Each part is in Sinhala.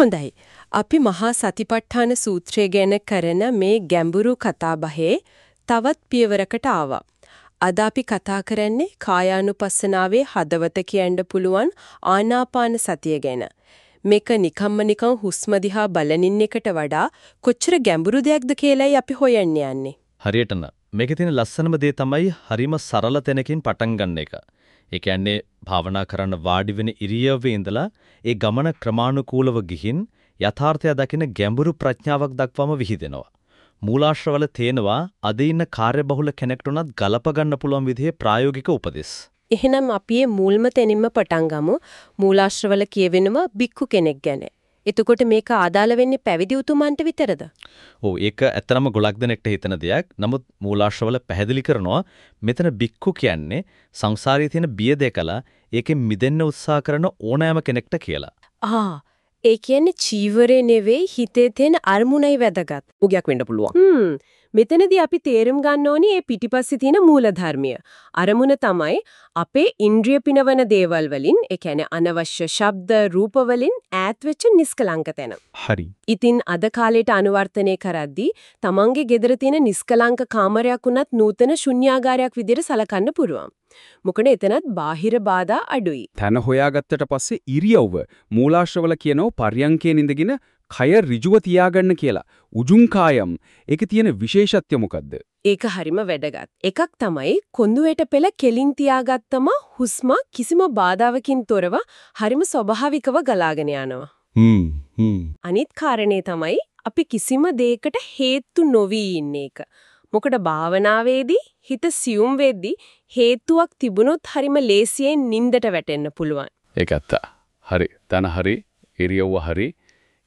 හොඳයි. අපි මහා සතිපට්ඨාන සූත්‍රය ගැන කරන මේ ගැඹුරු කතාබහේ තවත් පියවරකට ආවා. අද අපි කතා කරන්නේ කායානුපස්සනාවේ හදවත කියන්න පුළුවන් ආනාපාන සතිය ගැන. මේක නිකම්ම නිකම් හුස්ම දිහා බලනින් එකට වඩා කොච්චර ගැඹුරු දෙයක්ද කියලායි අපි හොයන්න යන්නේ. හරියටම මේකේ තියෙන ලස්සනම දේ තමයි හරිම සරල තැනකින් පටන් ගන්න එක. ඒ කියන්නේ භාවනා කරන්න වාඩි වෙන ඉරියව්වේ ඉඳලා ඒ ගමන ක්‍රමානුකූලව ගිහින් යථාර්ථය දකින ගැඹුරු ප්‍රඥාවක් දක්වාම විහිදෙනවා. මූලාශ්‍රවල තේනවා අද ඉන්න කාර්යබහුල කෙනෙක්ට උනත් ගලප ගන්න පුළුවන් විදිහේ ප්‍රායෝගික උපදෙස්. එහෙනම් අපි මේ මුල්ම තැනින්ම පටන් ගමු. මූලාශ්‍රවල කියවෙනවා බික්කු කෙනෙක් ගැන. එතකොට මේක ආදාළ වෙන්නේ පැවිදි උතුමන්ට විතරද? ඔව් ඒක ඇත්තනම ගොඩක් දෙනෙක්ට හිතන දෙයක්. නමුත් මූලාශ්‍රවල පැහැදිලි කරනවා මෙතන බික්කු කියන්නේ සංසාරයේ තියෙන බිය දෙකලා ඒකෙන් මිදෙන්න උත්සාහ කරන ඕනෑම කෙනෙක්ට කියලා. ආ ඒ කියන්නේ චීවරේ නෙවෙයි හිතේ තියෙන අරමුණයි වැදගත්. උගයක් වෙන්න පුළුවන්. හ්ම් මෙතනදී අපි තේරුම් ගන්න ඕනේ මේ පිටිපස්සේ තියෙන මූලධර්මය. අරමුණ තමයි අපේ ඉන්ද්‍රිය පිනවන දේවල් වලින්, ඒ කියන්නේ අනවශ්‍ය ශබ්ද, රූප වලින් ඈත් වෙච්ච නිස්කලංක තැන. හරි. ඉතින් අද කාලේට අනුවර්තනය කරද්දී තමන්ගේ ගෙදර තියෙන නිස්කලංක කාමරයක් උනත් නූතන ශුන්‍යාගාරයක් විදිහට සලකන්න පුරුවන්. මොකද එතනත් බාහිර බාධා අඩුයි. තන හොයාගත්තට පස්සේ ඉරියව්ව මූලාශ්‍රවල කියනෝ පර්යංකයෙන් ඉඳගෙන කය ඍජුව තියාගන්න කියලා. උජුං කායම්. ඒකේ තියෙන විශේෂත්වය මොකද්ද? ඒක හරිම වැදගත්. එකක් තමයි කොඳුයට පෙළ කෙලින් තියාගත්තම හුස්ම කිසිම බාධාවකින් තොරව හරිම ස්වභාවිකව ගලාගෙන යනවා. හ්ම් හ්ම්. අනිත් කාරණේ තමයි අපි කිසිම දෙයකට හේතු නොවි ඉන්න එක. මොකද භාවනාවේදී හිත සියුම් වෙද්දී හේතුවක් තිබුණොත් හරිම ලේසියෙන් නින්දට වැටෙන්න පුළුවන්. ඒක ඇත්ත. හරි. තන හරි. ඉරියව්ව හරි.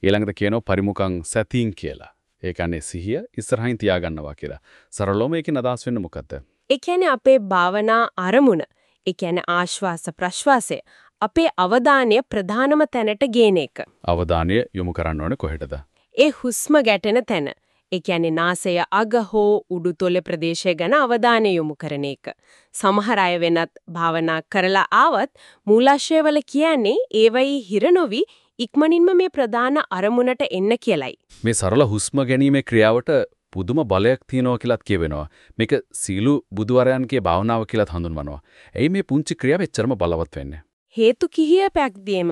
ඊළඟට කියනවා පරිමුඛං සතියින් කියලා. ඒ කියන්නේ සිහිය ඉස්සරහින් තියාගන්නවා කියලා. සරලවම ඒකෙන් අදහස් වෙන්නේ මොකද්ද? ඒ කියන්නේ අපේ භාවනා අරමුණ. ඒ කියන්නේ ආශ්වාස ප්‍රශ්වාසය. අපේ අවධානය ප්‍රධානම තැනට ගේන එක. අවධානය යොමු කරන්න ඕනේ කොහෙටද? ඒ හුස්ම ගැටෙන තැන. ඒ කියන්නේ නාසය අග හෝ උඩුතොල ප්‍රදේශය ගැන අවධානය යොමු කරන එක. සමහර අය වෙනත් භාවනා කරලා ආවත් මූලාශ්‍රයවල කියන්නේ ඒවයි හිර නොවි ඉක්මනින්ම මේ ප්‍රධාන අරමුණට එන්න කියලයි. මේ සරල හුස්ම ගැනීමේ ක්‍රියාවට පුදුම බලයක් තියෙනවා කියලාත් කියවෙනවා. මේක සීලු බුදුවරයන්ගේ භාවනාව කියලාත් හඳුන්වනවා. එයි මේ පුංචි ක්‍රියාව එච්චරම බලවත් වෙන්නේ. හේතු කිහිපයක් දීම.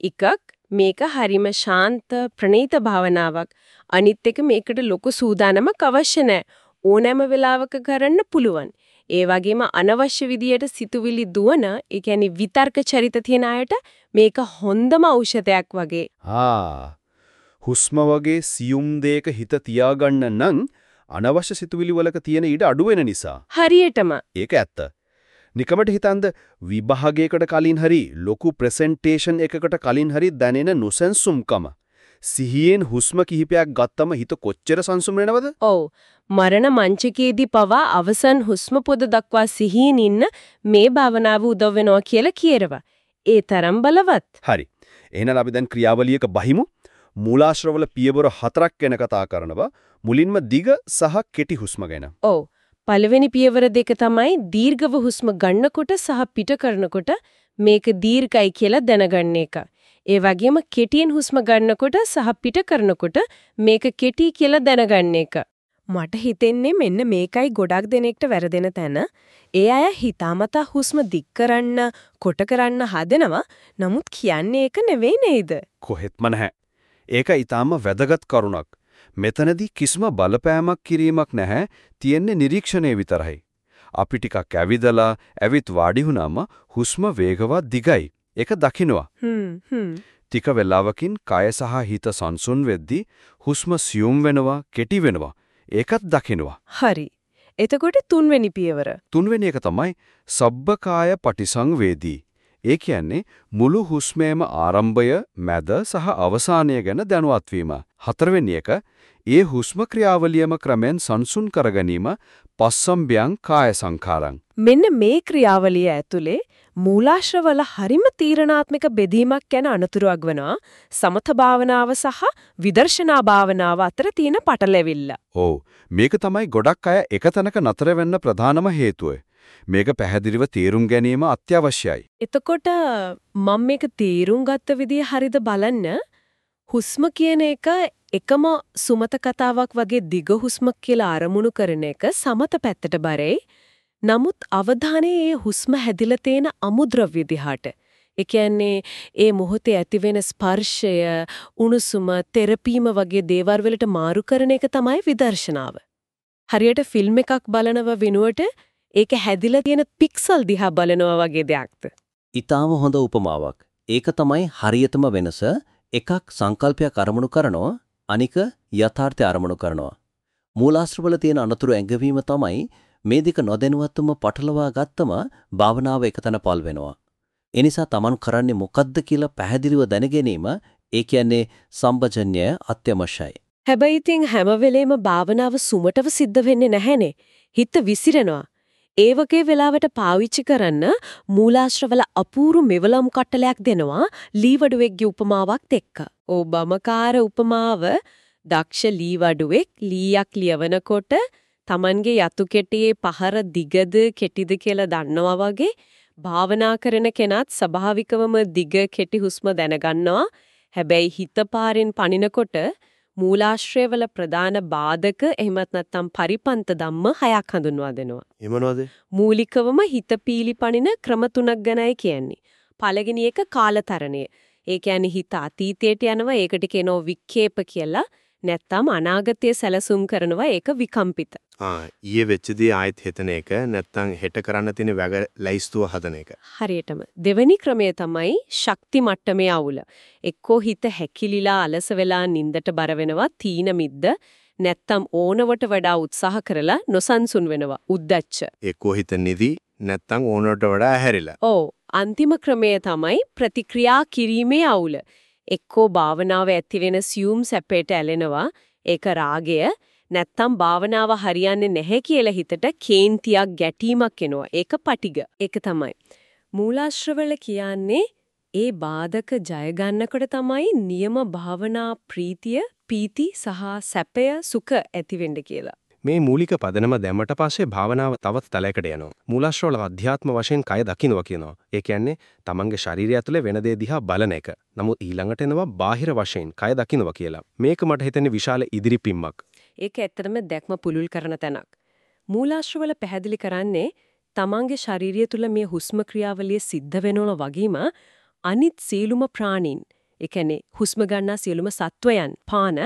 එකක් මේක හරිම ශාන්ත ප්‍රණීත භාවනාවක්. අනිත් එක මේකට ලොකු සූදානමක් අවශ්‍ය. ඕනෑම වෙලාවක කරන්න පුළුවන්. ඒ වගේම අනවශ්‍ය විදියට සිතුවිලි දුවන, ඒ කියන්නේ විතර්ක චරිත තියන අයට මේක හොඳම ඖෂධයක් වගේ. ආ හුස්ම වගේ සියුම් දෙයක හිත තියාගන්න නම් අනවශ්‍ය සිතුවිලි වලක තියෙන ඊට අඩු වෙන නිසා. හරියටම. ඒක ඇත්ත. නිකමට හිතන්ද විභාගයකට කලින් හරි ලොකු ප්‍රසන්ටේෂන් එකකට කලින් හරි දැනෙන නොසන්සුම්කම සිහියෙන් හුස්ම කිහිපයක් ගත්තම හිත කොච්චර සංසුම් වෙනවද? ඔව්. මරණ මංචකයේදී පවා අවසන් හුස්ම පොද දක්වා සිහියෙන් ඉන්න මේ භාවනාව උදව් වෙනවා කියලා කියනවා. ඒ තරම් බලවත්. හරි. එහෙනම් අපි දැන් ක්‍රියාවලියක බහිමු. මූලාශ්‍රවල පියවර හතරක් ගැන කතා කරනවා. මුලින්ම දිග සහ කෙටි හුස්ම ගැන. ඔව්. පළවෙනි පියවර දෙක තමයි දීර්ඝව හුස්ම ගන්නකොට සහ පිට කරනකොට මේක දීර්ඝයි කියලා දැනගන්න එක. ඒ වගේම කෙටියෙන් හුස්ම ගන්නකොට සහ පිට කරනකොට මේක කෙටි කියලා දැනගන්න එක. මට හිතෙන්නේ මෙන්න මේකයි ගොඩක් දෙනෙක්ට වැරදෙන තැන. ඒ අය හිතාමතා හුස්ම දික් කරන්න, කොට කරන්න හදනවා. නමුත් කියන්නේ ඒක නෙවෙයි නේද? කොහෙත්ම නැහැ. ඒක ඊටාම වැදගත් කරුණක්. මෙතනදී කිසිම බලපෑමක් කිරීමක් නැහැ. තියෙන්නේ නිරීක්ෂණය විතරයි. අපි ටිකක් ඇවිදලා ඇවිත් වාඩි වුණාම හුස්ම වේගවත් දිගයි. ඒක දකින්නවා. ටික වෙලාවකින් කය සහ හිත සංසුන් වෙද්දී හුස්ම සියුම් වෙනවා, කෙටි වෙනවා. ඒකත් දකින්නවා. හරි. එතකොට තුන්වෙනි පියවර. තුන්වෙනි එක තමයි සබ්බකාය පටිසංවේදී. ඒ කියන්නේ මුළු හුස්මේම ආරම්භය, මැද සහ අවසානය ගැන දැනුවත් වීම. හතරවෙනි එක ඒ හුස්ම ක්‍රියාවලියම ක්‍රමෙන් සංසුන් කර ගැනීම පස්සම්බයං කාය සංඛාරං. මෙන්න මේ ක්‍රියාවලිය ඇතුලේ මූලාශ්‍රවල හරිම තීරණාත්මක බෙදීමක් ගැන අනතුරුවක් වෙනවා සමත භාවනාව සහ විදර්ශනා භාවනාව අතර තියෙන පටලැවිල්ල. ඔව් මේක තමයි ගොඩක් අය එක තැනක නතර වෙන්න ප්‍රධානම හේතුව. මේක පැහැදිලිව තේරුම් ගැනීම අත්‍යවශ්‍යයි. එතකොට මම මේක තේරුම් ගත්ත විදිය හරිද බලන්න හුස්ම කියන එක එකම සුමත කතාවක් වගේ දිග හුස්මක් කියලා අරමුණු කරන එක සමත පැත්තට බරයි. නමුත් අවධානයේ ඒ හුස්ම හැදිලා තියෙන අමුද්‍රව්‍ය දිහාට. ඒ කියන්නේ ඒ මොහොතේ ඇතිවෙන ස්පර්ශය, උණුසුම, තෙරපීම වගේ දේවල් වලට මාරු කරන එක තමයි විදර්ශනාව. හරියට ෆිල්ම් එකක් බලනව වෙනුවට ඒක හැදිලා තියෙන පික්සල් දිහා බලනවා වගේ දෙයක්ද? ඊටාම හොඳ උපමාවක්. ඒක තමයි හරියටම වෙනස. එකක් සංකල්පයක් අරමුණු කරනවා අනික යථාර්ථය අරමුණු කරනවා. මූලාශ්‍රවල තියෙන අනතුරු ඇඟවීම තමයි මේ දෙක නොදැනුවත්වම පටලවා ගත්තම භාවනාව එකතන පල් වෙනවා. ඒ නිසා Taman කරන්නේ මොකද්ද කියලා පැහැදිලිව දැනගැනීම ඒ කියන්නේ සම්පජඤ්ඤය අත්‍යවශ්‍යයි. හැබැයි ඉතින් හැම වෙලේම භාවනාව සුමටව සිද්ධ වෙන්නේ නැහැනේ. හිත විසිරෙනවා. ඒ වගේ වෙලාවට පාවිච්චි කරන්න මූලාශ්‍රවල අපූරු මෙවලම් කට්ටලයක් දෙනවා ලීවඩුවෙක්ගේ උපමාවක් එක්ක. ඔබමකාර උපමාව දක්ෂ ලීවඩුවෙක් ලීයක් ලියවනකොට Tamanගේ යතු කෙටියේ පහර දිගද කෙටිද කියලා දන්නවා වගේ භාවනා කරන කෙනත් ස්වභාවිකවම දිග කෙටි හුස්ම දැනගන්නවා. හැබැයි හිත පාරෙන් පනිනකොට මූලාශ්‍රයවල ප්‍රධාන බාධක එහෙමත් නැත්නම් පරිපන්ත ධම්ම හයක් හඳුන්වා දෙනවා. ඒ මොනවද? මූලිකවම හිත පීලිපනින ක්‍රම තුනක් ගැනයි කියන්නේ. පළවෙනි එක කාලතරණය. ඒ කියන්නේ හිත අතීතයට යනවා ඒකට කියනවා වික්ෂේප කියලා. නැත්නම් අනාගතය සැලසුම් කරනවා ඒක විකම්පිත. ඊයේ වෙච්ච දේ ආයෙත් හිතන එක නැත්තම් හෙට කරන්න තියෙන වැග ලැයිස්තුව හදන එක. හරියටම. දෙවෙනි ක්‍රමය තමයි ශක්ති මට්ටමේ අවුල. එක්කෝ හිත හැකිලිලා අලස වෙලා නින්දට බර වෙනවා තීන මිද්ද නැත්තම් ඕනවට වඩා උත්සාහ කරලා නොසන්සුන් වෙනවා උද්දච්ච. එක්කෝ හිත නිදි නැත්තම් ඕනට වඩා ඇහැරිලා. ඔව් අන්තිම ක්‍රමය තමයි ප්‍රතික්‍රියා කිරීමේ අවුල. එක්කෝ භාවනාව ඇති වෙන සියුම් සැපයට ඇලෙනවා ඒක රාගය නැත්තම් භාවනාව හරියන්නේ නැහැ කියලා හිතට කේන්තියක් ගැටීමක් එනවා ඒක පටිග ඒක තමයි මූලාශ්‍රවල කියන්නේ ඒ බාධක ජය ගන්නකොට තමයි නියම භාවනා ප්‍රීතිය පීති සහ සැපය සුඛ ඇති වෙන්න කියලා මේ මූලික පදනම දැම්මට පස්සේ භාවනාව තවත් තලයකට යනවා. මූලාශ්‍රවල අධ්‍යාත්ම වශයෙන් කය දකින්නවා කියනවා. ඒ කියන්නේ තමන්ගේ ශරීරය ඇතුලේ වෙන දේ දිහා බලන එක. නමුත් ඊළඟට එනවා බාහිර වශයෙන් කය දකින්නවා කියලා. මේක මට හිතෙන්නේ විශාල ඉදිරි පිම්මක්. ඒක ඇත්තටම දැක්ම පුළුල් කරන තැනක්. මූලාශ්‍රවල පැහැදිලි කරන්නේ තමන්ගේ ශාරීරිය තුල මේ හුස්ම ක්‍රියාවලිය සිද්ධ වෙනවා වගේම අනිත් සීලුම ප්‍රාණීන් ඒ කියන්නේ හුස්ම ගන්නා සියලුම සත්වයන් පාන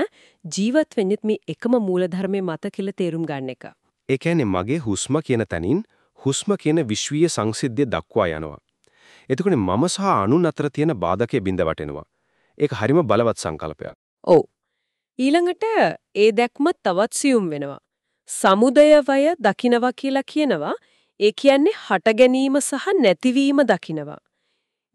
ජීවත් වෙන්නෙත් මේ එකම මූලධර්මයේ මත කියලා තේරුම් ගන්න එක. ඒ කියන්නේ මගේ හුස්ම කියන තැනින් හුස්ම කියන විශ්වීය සංසිද්ධිය දක්වා යනවා. එතකොට මම සහ අනුන් අතර තියෙන බාධකයේ බිඳ වටෙනවා. ඒක හරිම බලවත් සංකල්පයක්. ඔව්. ඊළඟට ඒ දැක්ම තවත් සියුම් වෙනවා. සමුදය වය දකින්නවා කියලා කියනවා. ඒ කියන්නේ හට ගැනීම සහ නැතිවීම දකින්නවා.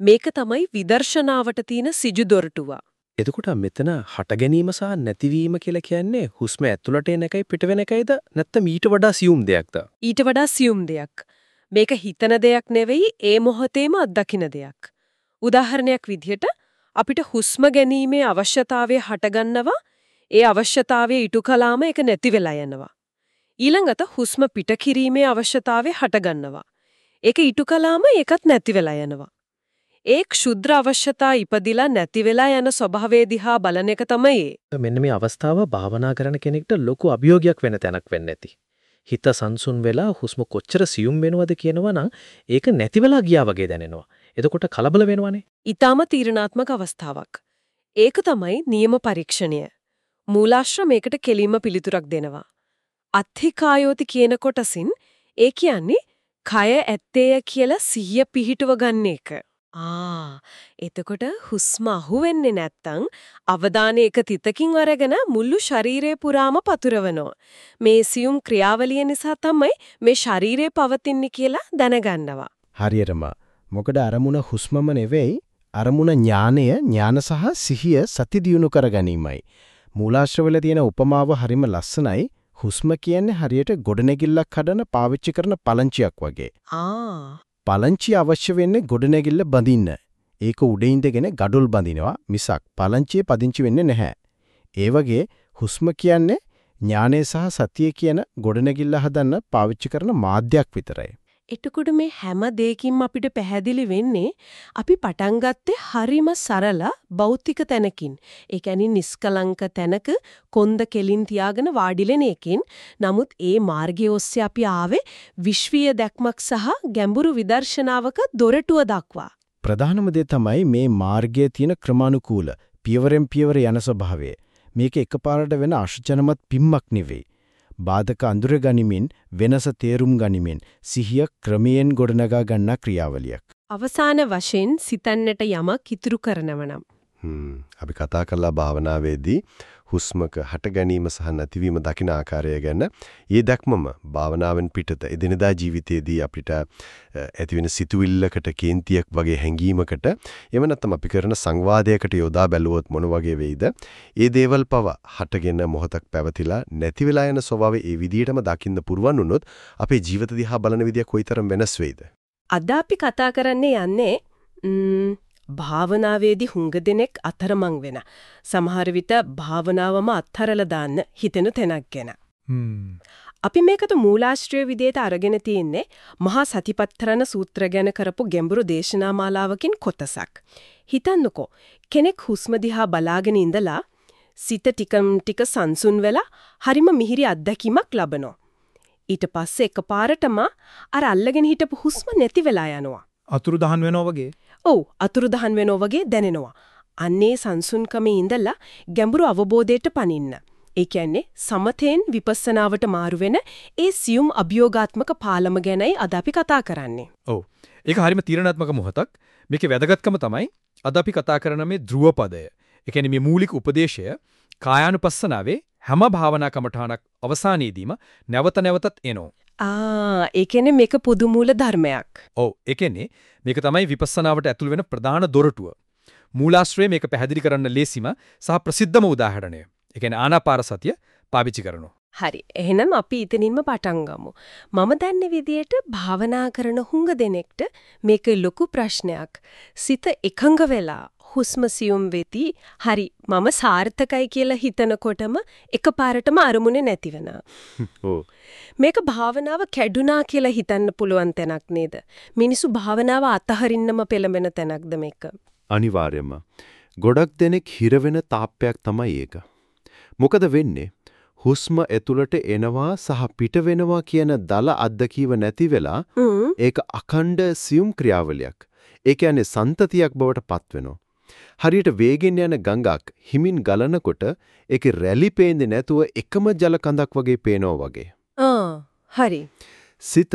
මේක තමයි විදර්ශනාවට තියෙන සිජු දොරටුව. එතකොට මෙතන හට ගැනීම සහ නැතිවීම කියලා කියන්නේ හුස්ම ඇතුළට එන එකයි පිට වෙන එකයිද නැත්නම් ඊට වඩා සියුම් දෙයක්ද? ඊට වඩා සියුම් දෙයක්. මේක හිතන දෙයක් නෙවෙයි ඒ මොහොතේම අත්දකින දෙයක්. උදාහරණයක් විදිහට අපිට හුස්ම ගැනීමේ අවශ්‍යතාවය හටගන්නවා ඒ අවශ්‍යතාවය ඉටු කළාම ඒක නැති වෙලා යනවා. ඊළඟට හුස්ම පිට කිරීමේ අවශ්‍යතාවය හටගන්නවා. ඒක ඉටු කළාම ඒකත් නැති වෙලා යනවා. ඒ ක්ෂුද්‍ර අවශ්‍යතා ඉපදිලා නැති වෙලා යන ස්වභාවය දිහා බලන එක තමයි මෙන්න මේ අවස්ථාව භාවනා කරන කෙනෙක්ට ලොකු අභියෝගයක් වෙන තැනක් වෙන්න ඇති. හිත සංසුන් වෙලා හුස්ම කොච්චර සියුම් වෙනවද කියනවා නම් ඒක නැති වෙලා ගියා වගේ දැනෙනවා. එතකොට කලබල වෙනවනේ. ඊටාම තීරණාත්මක අවස්ථාවක්. ඒක තමයි නියම පරීක්ෂණය. මූලාශ්‍ර මේකට කෙලින්ම පිළිතුරක් දෙනවා. අත්ථිකායෝති කියන කොටසින් ඒ කියන්නේ කය ඇත්තේය කියලා සිහිය පිහිටව ගන්න එක. ආ එතකොට හුස්ම අහුවෙන්නේ නැත්තම් අවධානය එක තිතකින් අරගෙන මුළු ශරීරය පුරාම පතුරවනවා. මේ සියුම් ක්‍රියාවලිය නිසා තමයි මේ ශරීරය පවතින්නේ කියලා දැනගන්නවා. හරියටම. මොකද අරමුණ හුස්මම නෙවෙයි අරමුණ ඥානය ඥාන සහ සිහිය සති දියුණු කර ගැනීමයි. මූලාශ්‍රවල තියෙන උපමාව හරිම ලස්සනයි. හුස්ම කියන්නේ හරියට ගොඩනැගිල්ලක් හදන පාවිච්චි කරන පලංචියක් වගේ. ආ පලංචිය අවශ්‍ය වෙන්නේ ගොඩනැගිල්ල බඳින්න. ඒක උඩ ඉඳගෙන ගඩොල් බඳිනවා මිසක් පලංචියේ පදිංචි වෙන්නේ නැහැ. ඒ වගේ හුස්ම කියන්නේ ඥානය සහ සතිය කියන ගොඩනැගිල්ල හදන්න පාවිච්චි කරන මාධ්‍යයක් විතරයි. එතකොට මේ හැම දෙයකින්ම අපිට පැහැදිලි වෙන්නේ අපි පටන් ගත්තේ හරිම සරල භෞතික තැනකින්. ඒ කියන්නේ නිස්කලංක තැනක කොන්ද කෙලින් තියාගෙන වාඩිලෙන එකකින්. නමුත් ඒ මාර්ගය ඔස්සේ අපි ආවේ විශ්වීය දැක්මක් සහ ගැඹුරු විදර්ශනාවක දොරටුව දක්වා. ප්‍රධානම දේ තමයි මේ මාර්ගයේ තියෙන ක්‍රමානුකූල පියවරෙන් පියවර යන ස්වභාවය. මේක එකපාරට වෙන අශචනමත් පිම්මක් නෙවෙයි. බාධක අඳුර ගනිමින් වෙනස තේරුම් ගනිමින් සිහිය ක්‍රමයෙන් ගොඩනගා ගන්නා ක්‍රියාවලියක්. අවසාන වශයෙන් සිතන්නට යමක් ඉතුරු කරනවනම් හ්ම් අපි කතා කරලා භාවනාවේදී හුස්මක හට ගැනීම සහ නැතිවීම දකින ආකාරය ගැන. ඊ දැක්මම භාවනාවෙන් පිටත එදිනදා ජීවිතයේදී අපිට ඇතිවෙන සිතුවිල්ලකට කේන්තියක් වගේ හැඟීමකට එව නැත්නම් අපි කරන සංවාදයකට යොදා බැලුවොත් මොන වගේ වෙයිද? ඒ දේවල් පව හටගෙන මොහොතක් පැවතිලා නැති වෙලා යන ස්වභාවය ඒ විදිහටම දකින්න පුරුවන් වුණොත් අපේ ජීවිත දිහා බලන විදිය කොයිතරම් වෙනස් වෙයිද? අද අපි කතා කරන්නේ යන්නේ ම්ම් භාවනාවේදී හුඟ දෙනෙක් අතරමං වෙන. සමහර විට භාවනාවම අත්හැරලා දාන්න හිතෙන තැනක් ගැන. අපි මේකට මූලාශ්‍රය විදියට අරගෙන තියන්නේ මහා සතිපට්ඨාන සූත්‍ර ගැන කරපු ගැඹුරු දේශනා මාලාවකින් කොටසක්. හිතන්නකෝ කෙනෙක් හුස්ම දිහා බලාගෙන ඉඳලා සිත ටිකම් ටික සංසුන් වෙලා හරිම මිහිරි අත්දැකීමක් ලබනවා. ඊට පස්සේ එකපාරටම අර අල්ලගෙන හිටපු හුස්ම නැති වෙලා යනවා. අතුරු දහන් වෙනවා වගේ. ඔව් අතුරුදහන් වෙනවා වගේ දැනෙනවා. අන්නේ සංසුන්කමේ ඉඳලා ගැඹුරු අවබෝධයට පනින්න. ඒ කියන්නේ සමතෙන් විපස්සනාවට මාරු වෙන ඒ සියුම් අභියෝගාත්මක පාලම ගැනයි අද අපි කතා කරන්නේ. ඔව්. ඒක හරිම තීරණාත්මක මොහොතක්. මේකේ වැදගත්කම තමයි අද අපි කතා කරන මේ ධ්‍රුව පදය. ඒ කියන්නේ මේ මූලික උපදේශය කායානුපස්සනාවේ හැම භාවනා කමඨාණක් අවසානයේදීම නැවත නැවතත් එනෝ. ආ ඒ කියන්නේ මේක පොදු මූල ධර්මයක්. ඔව් ඒ කියන්නේ මේක තමයි විපස්සනාවට ඇතුල් වෙන ප්‍රධාන දොරටුව. මූලාශ්‍රය මේක පැහැදිලි කරන්න ලේසිම සහ ප්‍රසිද්ධම උදාහරණය. ඒ කියන්නේ ආනාපාන සතිය පාවිච්චි කරනවා. හරි. එහෙනම් අපි ඉතිනින්ම පටන් ගමු. මම දන්නේ විදියට භාවනා කරන හුඟ දෙනෙක්ට මේක ලොකු ප්‍රශ්නයක්. සිත එකඟ වෙලා හුස්ම සියුම් වෙති. හරි. මම සාර්ථකයි කියලා හිතනකොටම එකපාරටම අරමුණේ නැති වෙනවා. ඔව්. මේක භාවනාව කැඩුනා කියලා හිතන්න පුළුවන් තැනක් නේද? මිනිසු භාවනාව අතහරින්නම පෙළඹෙන තැනක්ද මේක? අනිවාර්යයෙන්ම. ගොඩක් දෙනෙක් හිර වෙන තාප්පයක් තමයි ඒක. මොකද වෙන්නේ? හුස්ම ඇතුළට එනවා සහ පිට වෙනවා කියන දල අද්දකීව නැති වෙලා. ඒක අඛණ්ඩ සියුම් ක්‍රියාවලියක්. ඒ කියන්නේ සන්තතියක් බවට පත් වෙනවා. හරියට වේගෙන් යන ගඟක් හිමින් ගලනකොට ඒකේ රැලි පේන්නේ නැතුව එකම ජල කඳක් වගේ පේනවා වගේ. ආ හරි. සිත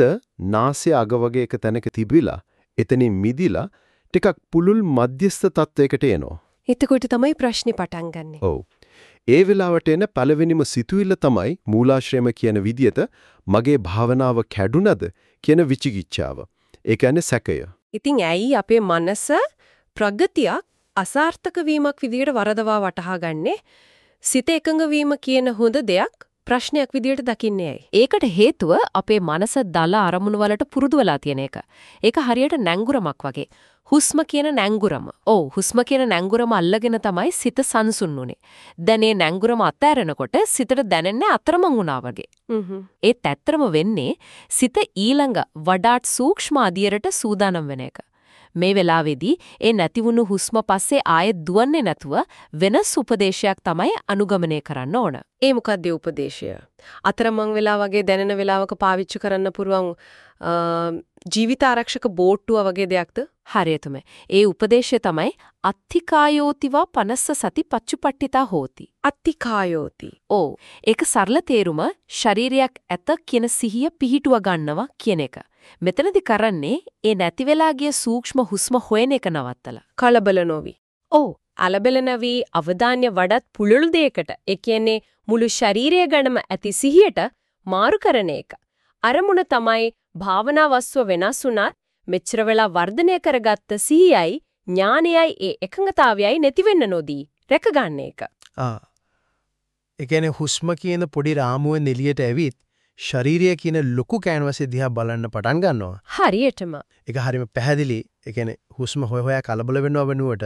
නාසය අග වගේ එක තැනක තිබිලා එතනින් මිදිලා ටිකක් පුළුල් මධ්‍යස්ථ තත්වයකට එනවා. එතකොට තමයි ප්‍රශ්නේ පටන් ගන්නෙ. ඔව්. ඒ වෙලාවට එන පළවෙනිම සිතුවිල්ල තමයි මූලාශ්‍රයම කියන විදියට මගේ භාවනාව කැඩුනද කියන විචිකිච්ඡාව. ඒ කියන්නේ සැකය. ඉතින් ඇයි අපේ මනස ප්‍රගතියක් අසාර්ථක වීමක් විදියට වරදවා වටහා ගන්නේ? සිත එකඟ වීම කියන හොඳ දෙයක් ප්‍රශ්නයක් විදියට දකින්නේ ඇයි? ඒකට හේතුව අපේ මනස දල අරමුණු වලට පුරුදු වෙලා තියෙන එක. ඒක හරියට නැංගුරමක් වගේ. හුස්ම කියන නැංගුරම. ඔව් හුස්ම කියන නැංගුරම අල්ලගෙන තමයි සිත සංසුන් උනේ. දැන් මේ නැංගුරම අත්හැරෙනකොට සිතට දැනෙන්නේ අතරමං වුණා වගේ. ඒත් ඇත්තරම වෙන්නේ සිත ඊළඟ වඩාත් සූක්ෂම අධියරට සූදානම් වෙන එක. මේ වෙලාවේදී ඒ නැතිවුණු හුස්ම පස්සේ ආයෙත් දුවන්නේ නැතුව වෙනස් උපදේශයක් තමයි අනුගමනය කරන්න ඕන. ඒ මොකක්ද උපදේශය? අතරමං වෙලා වගේ දැනෙන වෙලාවක පාවිච්චි කරන්න පුරුවන් ජීවිත ආරක්ෂක බෝට්ටුව වගේ දෙයක්ද? හරියටම. ඒ උපදේශය තමයි අත්තිකායෝතිවා පනස්ස සති පච්චුපට්ඨිතා හෝති. අත්තිකායෝති. ඕ ඒක සරල තේරුම ශරීරයක් ඇත කියන සිහිය පිහිටුව ගන්නවා කියන එක. මෙතනදි කරන්නේ ඒ නැති වෙලා ගිය සූක්ෂම හුස්ම හොයන එක නවත්තලා. කලබල නොවි. ඕ අලබල නැවි අවධාන්‍ය වඩාත් පුළුල් දෙයකට ඒ කියන්නේ මුළු ශරීරය ගැනම ඇති සිහියට මාරු කරන එක. අරමුණ තමයි භාවනා වස්ව වෙනස් වුණත් මෙච්චර වෙලා වර්ධනය කරගත්ත සිහියයි ඥානයයි ඒ එකඟතාවයයි නැති වෙන්න නොදී රැකගන්න එක. ආ. ඒ කියන්නේ හුස්ම කියන පොඩි රාමුවෙන් එළියට ඇවිත් ශරීරය කියන ලොකු කැන්වස් දිහා බලන්න පටන් ගන්නවා. හරියටම. ඒක හරියම පැහැදිලි. ඒ කියන්නේ හුස්ම හොය හොයා කලබල වෙනව වෙනුවට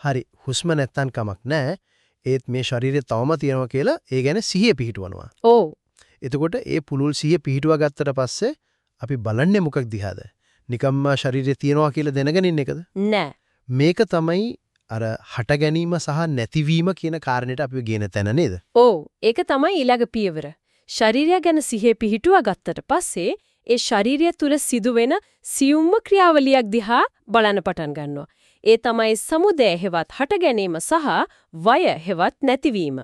හරි හුස්ම නැත්තම් කමක් නැහැ. ඒත් මේ ශරීරය තවම තියෙනවා කියලා ඒ ගැන සිහිය පිහිටවනවා. ඔව්. එතකොට ඒ පුලුල් සිහිය පිහිටුවා ගත්තට පස්සේ අපි බලන්නේ මොකක් දිහාද? නිකම්ම ශරීරයේ තියනවා කියලා දැනගෙන ඉන්න එකද? නෑ. මේක තමයි අර හට ගැනීම සහ නැතිවීම කියන කාරණේට අපි ගෙන තැන නේද? ඔව් ඒක තමයි ඊළඟ පියවර. ශරීරය ගැන සිහිය පිහිටුවා ගත්තට පස්සේ ඒ ශරීරය තුල සිදුවෙන සියුම්ම ක්‍රියාවලියක් දිහා බලන්න පටන් ගන්නවා. ඒ තමයි සමුදය හෙවත් හට ගැනීම සහ වය හෙවත් නැතිවීම.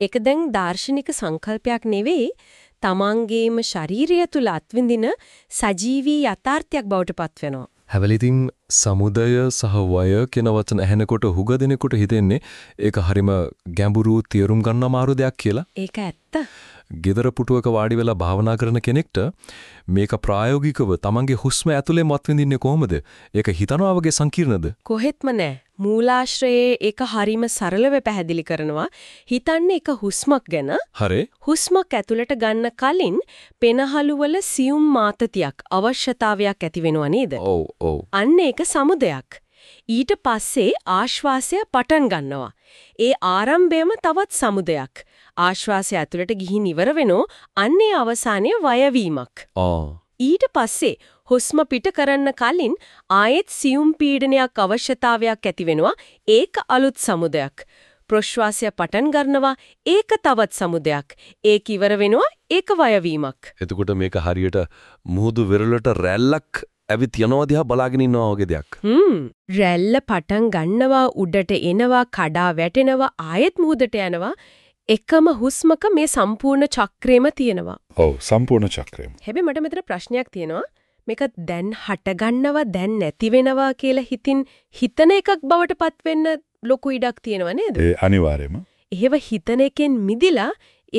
ඒක දැන් දාර්ශනික සංකල්පයක් නෙවෙයි තමන්ගේම ශරීරය තුල අත්විඳින සජීවී යථාර්ථයක් බවට පත්වෙනවා. හැබැයි සමුදය සහ වය කියන වචන ඇහෙනකොට හුඟ දෙනෙකුට හිතෙන්නේ ඒක හරිම ගැඹුරු තේරුම් ගන්න අමාරු දෙයක් කියලා. ඒක ඇත්ත. ගෙදර පුටුවක වාඩි වෙලා භාවනා කරන කෙනෙක්ට මේක ප්‍රායෝගිකව තමන්ගේ හුස්ම ඇතුලේ මත්විඳින්නේ කොහොමද? ඒක හිතනවා වගේ සංකීර්ණද? කොහෙත්ම නෑ. මූලාශ්‍රයේ ඒක හරීම සරලව පැහැදිලි කරනවා. හිතන්නේ එක හුස්මක් ගැන. හරි. හුස්මක් ඇතුළට ගන්න කලින් පෙනහළු වල සියුම් මාතතියක් අවශ්‍යතාවයක් ඇති වෙනවා නේද? ඔව් ඔව්. අන්න ඒක සමුදයක්. ඊට පස්සේ ආශ්වාසය පටන් ගන්නවා. ඒ ආරම්භයම තවත් සමුදයක්. ආශ්වාසය ඇතුළට ගිහින් ඉවර වෙනෝ අන්නේ අවසානයේ වයවීමක්. ආ. ඊට පස්සේ හුස්ම පිට කරන්න කලින් ආයෙත් සියුම් පීඩනයක් අවශ්‍යතාවයක් ඇති වෙනවා. ඒක අලුත් සමුදයක්. ප්‍රශ්වාසය පටන් ගන්නවා ඒක තවත් සමුදයක්. ඒක ඉවර වෙනවා ඒක වයවීමක්. එතකොට මේක හරියට මුහුදු වෙරළට රැල්ලක් ඇවිත් යනවා දිහා බලාගෙන ඉන්නවා වගේ දෙයක්. හ්ම් රැල්ල පටන් ගන්නවා උඩට එනවා කඩා වැටෙනවා ආයෙත් මුහුදට යනවා එකම හුස්මක මේ සම්පූර්ණ චක්‍රෙම තියෙනවා. ඔව් සම්පූර්ණ චක්‍රයම. හැබැයි මට මෙතන ප්‍රශ්නයක් තියෙනවා. මේක දැන් හටගන්නවා දැන් නැති වෙනවා කියලා හිතින් හිතන එකක් බවට පත් වෙන්න ලොකු ඉඩක් තියෙනව නේද? ඒ අනිවාර්යයෙන්ම. එහෙව හිතන එකෙන් මිදිලා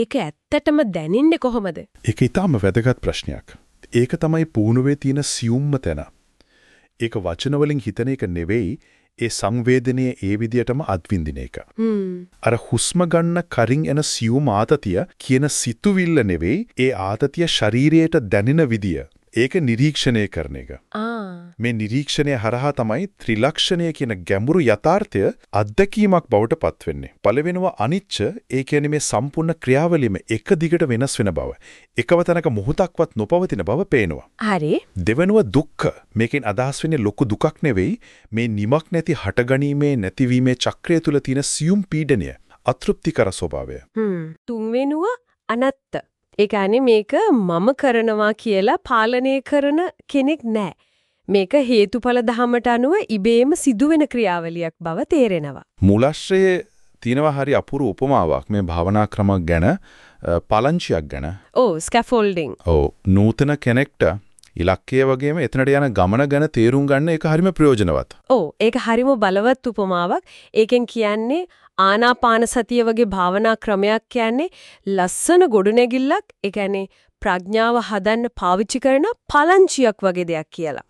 ඒක ඇත්තටම දැනින්නේ කොහොමද? ඒක ඊටාම වැදගත් ප්‍රශ්නයක්. ඒක තමයි පුහුණුවේ තියෙන සියුම්ම තැන. ඒක වචන වලින් හිතන එක නෙවෙයි ඒ සංවේදනයේ ඒ විදියටම අත්විඳින එක. අර හුස්ම ගන්න කරින් එන සියුම් ආතතිය කියන සිතුවිල්ල නෙවෙයි ඒ ආතතිය ශරීරයට දැනෙන විදිය. ඒක නිරීක්ෂණය කරන එක. මේ නිරීක්ෂණය හරහා තමයි ත්‍රිලක්ෂණය කියන ගැඹුරු යථාර්ථය අත්දැකීමක් බවට පත්වෙන්නේ. පළවෙනව අනිච්ච ඒ කියන්නේ මේ සම්පූර්ණ ක්‍රියාවලියම එක දිගට වෙනස් වෙන බව. එකව තැනක මොහොතක්වත් නොපවතින බව පේනවා. හරි. දෙවෙනුව දුක්ඛ. මේකෙන් අදහස් වෙන්නේ ලොකු දුකක් නෙවෙයි මේ නිමක් නැති හටගනීමේ නැතිවීමේ චක්‍රය තුල තියෙන සියුම් පීඩනය. අතෘප්තිකර ස්වභාවය. හ්ම්. තුන්වෙනුව අනත්ත. ඒ කියන්නේ මේක මම කරනවා කියලා පාලනය කරන කෙනෙක් නැහැ. මේක හේතුඵල ධමයට අනුව ඉබේම සිදුවෙන ක්‍රියාවලියක් බව තේරෙනවා. මූලාශ්‍රයේ තියෙනවා හරි අපූර්ව උපමාවක් මේ භාවනා ක්‍රම ගැන පලංචියක් ගැන. ඔව් ස්කැෆෝල්ඩින්. ඔව් නූතන කෙනෙක්ට ඉලක්කය වගේම එතනට යන ගමන ගැන තේරුම් ගන්න ඒක හරිම ප්‍රයෝජනවත්. ඔව් ඒක හරිම බලවත් උපමාවක්. ඒකෙන් කියන්නේ ආනාපාන සතිය වගේ භාවනා ක්‍රමයක් කියන්නේ ලස්සන ගොඩනැගිල්ලක් ඒ කියන්නේ ප්‍රඥාව හදන්න පාවිච්චි කරන පලංචියක් වගේ දෙයක් කියලා.